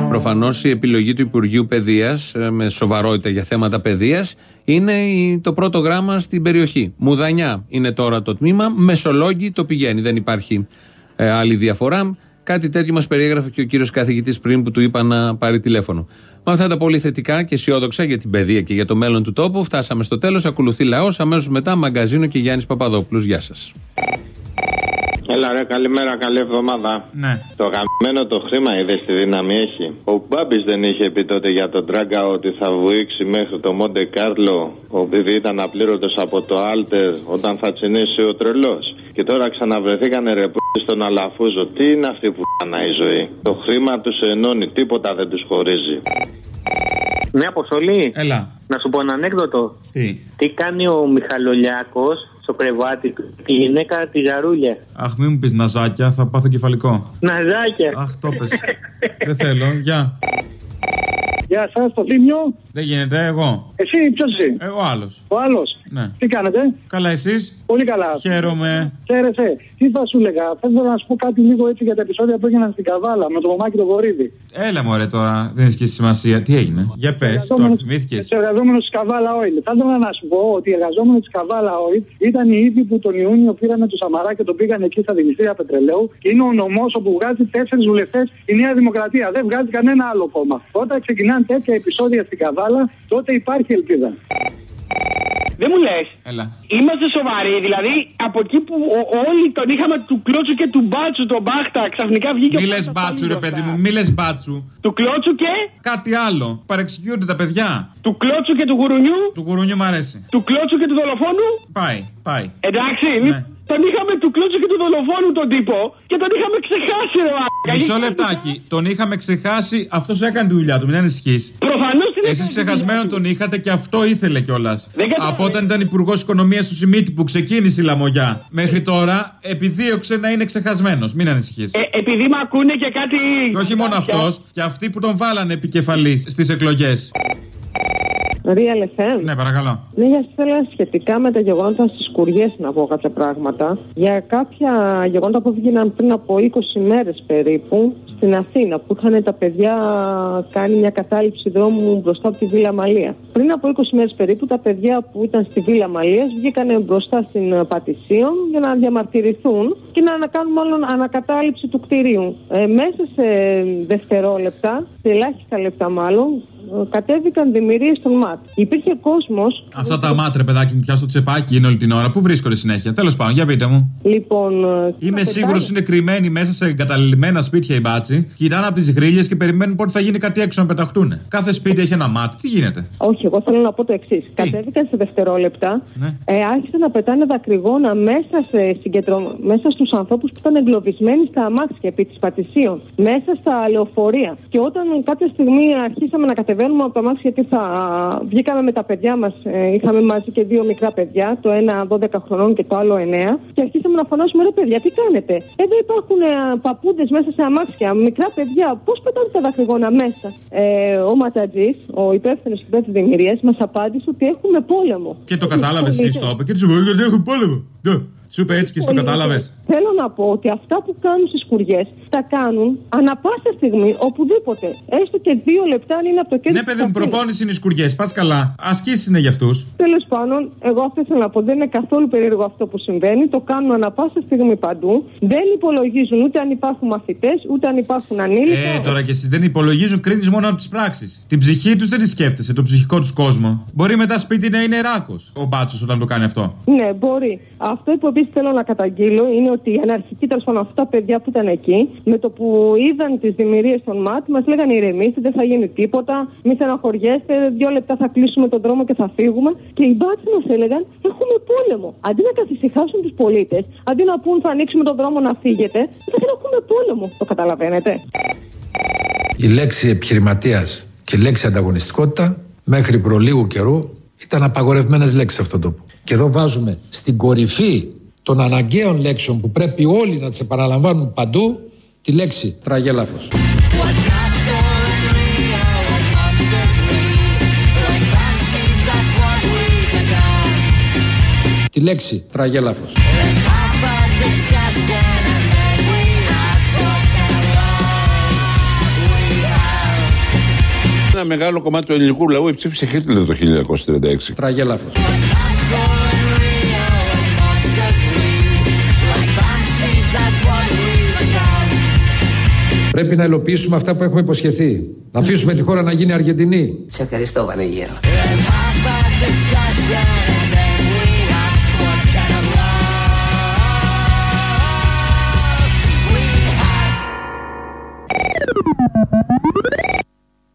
Προφανώς η επιλογή του Υπουργείου Παιδείας, με σοβαρότητα για θέματα παιδείας, είναι η- το πρώτο γράμμα στην περιοχή. Μουδανιά είναι τώρα το τμήμα, Μεσολόγγι το πηγαίνει. Δεν υπάρχει ε, άλλη διαφορά. Κάτι τέτοιο μας περιέγραφε και ο κύριος καθηγητής πριν που του είπα να πάρει τηλέφωνο. Με αυτά τα πολύ θετικά και αισιόδοξα για την παιδεία και για το μέλλον του τόπου, φτάσαμε στο τέλος. Ακολουθεί λαός, αμέσως μετά μαγκαζίνο και Γιάννης Παπαδόπουλος. Γεια σας. Έλα ρε, καλημέρα, καλή εβδομάδα. Ναι. Το γαμμένο το χρήμα είδες τι δύναμη έχει; Ο Μπάμπης δεν είχε πει τότε για τον Τράγκα ότι θα βουήξει μέχρι το Μοντε Κάρλο, επειδή ήταν απλήρωτος από το Άλτερ όταν θα τσινήσει ο τρελός. Και τώρα ξαναβρεθήκανε ρε που στον Αλαφούζο. Τι είναι αυτή που η ζωή; Το χρήμα τους ενώνει, τίποτα δεν τους χωρίζει. Ναι, αποστολή. Έλα. Να σου πω ένα ανέκδοτο. Τι; Τι κάνει ο Μιχαλολιάκος στο κρεβάτι του, τη γυναίκα τη Γαρούλια. Αχ, μην μου πεις ναζάκια, θα πάθω κεφαλικό. Ναζάκια. Αχ, το πες. Δεν θέλω, γεια. Γεια σας, το Θήμιο. Δεν γίνεται, εγώ. Εσύ, ποιος εσύ. Εγώ άλλος. Ο άλλος. Ναι. Τι κάνετε; Καλά, εσείς; Πολύ καλά. Χαίρομαι. Χαίρεσαι. Τι θα σου έλεγα. Θέλω να σου πω κάτι λίγο έτσι για τα επεισόδια που έγιναν στην Καβάλα με το μαμάκι το Βορύδι. Έλα μωρέ τώρα, δεν έχει και σημασία. Τι έγινε; Για πες, τώρα θυμήθηκες. Του εργαζόμενου της Καβάλα Oil. Θα ήθελα να σου πω ότι οι εργαζόμενοι της Καβάλα Oil ήταν οι ίδιοι που τον Ιούνιο πήραμε του Σαμαρά και τον πήγαν εκεί στα δηληστήρια πετρελαίου. Και είναι ο νομός όπου βγάζει τέσσερις βουλευτές η Νέα Δημοκρατία. Δεν βγάζει κανένα άλλο κόμμα. Όταν ξεκινάνε τέτοια επεισόδια στην Καβάλα, τότε υπάρχει ελπίδα. Δεν μου λες. Έλα. Είμαστε σοβαροί, δηλαδή από εκεί που ο- όλοι τον είχαμε του κλώτσου και του μπάτσου τον μπάχτα, ξαφνικά βγήκε. Μη ο λες Μπάχτα μπάτσου, πάλι ρε παιδί μπροστά. μου, μη λες μπάτσου. Του κλώτσου και. Κάτι άλλο. Παρεξηγούνται τα παιδιά. Του κλώτσου και του γουρουνιού. Του γουρουνιού μ' αρέσει. Του κλώτσου και του δολοφόνου. Πάει, πάει. Εντάξει, Ναι. τον είχαμε του κλώτσου και του δολοφόνου τον τύπο και τον είχαμε ξεχάσει, ρε μαλάκα. Μισό λεπτάκι. Τον είχαμε ξεχάσει. Αυτός έκανε τη δουλειά του, μην ανησυχείς. Προφανώς την Εσείς έκανε τη ξεχασμένο τον είχατε και αυτό ήθελε κιόλας. Δεν κατάλαβα. Από όταν ήταν υπουργός Οικονομίας του Σιμίτη που ξεκίνησε η λαμογιά μέχρι τώρα, επιδίωξε να είναι ξεχασμένος. Μην ανησυχείς. Ε, επειδή με ακούνε και κάτι. Και όχι μόνο αυτός, και αυτοί που τον βάλανε επικεφαλής στις εκλογές. Real FM. Ναι, παρακαλώ. Ναι, για ήθελα σχετικά με τα γεγονότα στις Κουριέ να πω κάποια πράγματα. Για κάποια γεγονότα που έγιναν πριν από 20 μέρες περίπου στην Αθήνα που είχαν τα παιδιά κάνει μια κατάληψη δρόμου μπροστά από τη Βίλα Μαλία. Πριν από 20 μέρες περίπου, τα παιδιά που ήταν στη Βίλα Μαλία βγήκαν μπροστά στην ε, Πατησίων για να διαμαρτυρηθούν και να κάνουν μάλλον ανακατάληψη του κτηρίου. Ε, μέσα σε δευτερόλεπτα, σε ελάχιστα λεπτά μάλλον, ε, κατέβηκαν δημιουργίε στον ΜΑΤ. Υπήρχε κόσμο. Αυτά τα μάτρε, παιδάκι μου, πια στο τσεπάκι είναι όλη την ώρα. Πού βρίσκονται συνέχεια; Τέλος πάντων, για πείτε μου. Λοιπόν. ε, Είμαι σίγουρος είναι κρυμμένοι μέσα σε εγκαταλειμμένα σπίτια οι μπάτσι. Κοιτάνε από τις γρίλες και περιμένουν πότε θα γίνει κάτι έξω να πεταχτούν. Κάθε σπίτι έχει ένα μάτι. Τι γίνεται; Όχι, εγώ θέλω να πω το εξής. Κατέβηκαν σε δευτερόλεπτα, Ναι. ε, άρχισαν να πετάνε δακρυγόνα μέσα, σε συγκεντρω... μέσα στους ανθρώπους που ήταν εγκλωβισμένοι στα αμάξια επί της Πατησίων, μέσα στα λεωφορεία. Και όταν κάποια στιγμή αρχίσαμε να κατεβαίνουμε από το αμάξι, γιατί θα βγήκαμε με τα παιδιά μας, είχαμε μαζί και δύο μικρά παιδιά, το ένα 12 χρονών και το άλλο 9, και αρχίσαμε να φωνάσουμε ρε παιδιά, τι κάνετε; Εδώ υπάρχουν παππούδες μέσα σε αμάξια, μικρά παιδιά, πώς πετάνε τα δακρυγόνα μέσα; Ε, ο Ματατζή, ο υπεύθυνος υπεύθυνο δημιουργίας, μας απάντησε ότι έχουμε πόλεμο. Και το κατάλαβες εσύ το είπε και τους είπε ότι έχουν πόλεμο. Ναι. Σου είπε έτσι και εσύ το κατάλαβες. Θέλω να πω ότι αυτά που κάνουν στις σκουριέ τα κάνουν ανα πάσα στιγμή, οπουδήποτε. Έστω και δύο λεπτά αν είναι από το κέντρο. Ναι, παιδί μου, προπόνηση είναι οι σκουριέ. Πας καλά. Ασκήσεις είναι για αυτούς. Τέλος πάντων, εγώ αυτό ήθελα να πω. Δεν είναι καθόλου περίεργο αυτό που συμβαίνει. Το κάνουν ανα πάσα στιγμή παντού. Δεν υπολογίζουν ούτε αν υπάρχουν μαθητές, ούτε αν υπάρχουν ανήλικα. Ε, τώρα και εσείς δεν υπολογίζουν, κρίνεις μόνο τις πράξεις. Την ψυχή τους δεν τη σκέφτεσαι, το ψυχικό τους κόσμο. Μπορεί μετά σπίτι να είναι ράκος ο μπάτσος όταν το κάνει αυτό. Ναι, μπορεί. Αυτό που επίσης θέλω να καταγγείλω είναι ότι οι αναρχικοί τέλος πάντων αυτά τα παιδιά που ήταν εκεί, με το που είδαν τις δημιουργίες των ΜΑΤ, μας λέγανε ηρεμήστε, δεν θα γίνει τίποτα, μη στεναχωριέστε, δύο λεπτά θα κλείσουμε τον δρόμο και θα φύγουμε. Και οι μπάτσοι μας έλεγαν έχουμε πόλεμο. Αντί να καθησυχάσουν τους πολίτες, αντί να πούν θα ανοίξουμε τον δρόμο να φύγετε, δεν έχουμε πόλεμο. Το καταλαβαίνετε. Η λέξη επιχειρηματίας και η λέξη ανταγωνιστικότητα μέχρι προλίγου καιρού ήταν απαγορευμένες λέξεις σε αυτόν τον τόπο. Και εδώ βάζουμε στην κορυφή των αναγκαίων λέξεων που πρέπει όλοι να τις επαναλαμβάνουν παντού τη λέξη τραγέλαφος. Τη λέξη τραγέλαφος. Ένα μεγάλο κομμάτι του ελληνικού λαού ψήφισε Χίτλερ το 1936. Τραγέλαφος. Πρέπει να υλοποιήσουμε αυτά που έχουμε υποσχεθεί. Να αφήσουμε τη χώρα να γίνει Αργεντινή. Σε ευχαριστώ Βανεγέρο.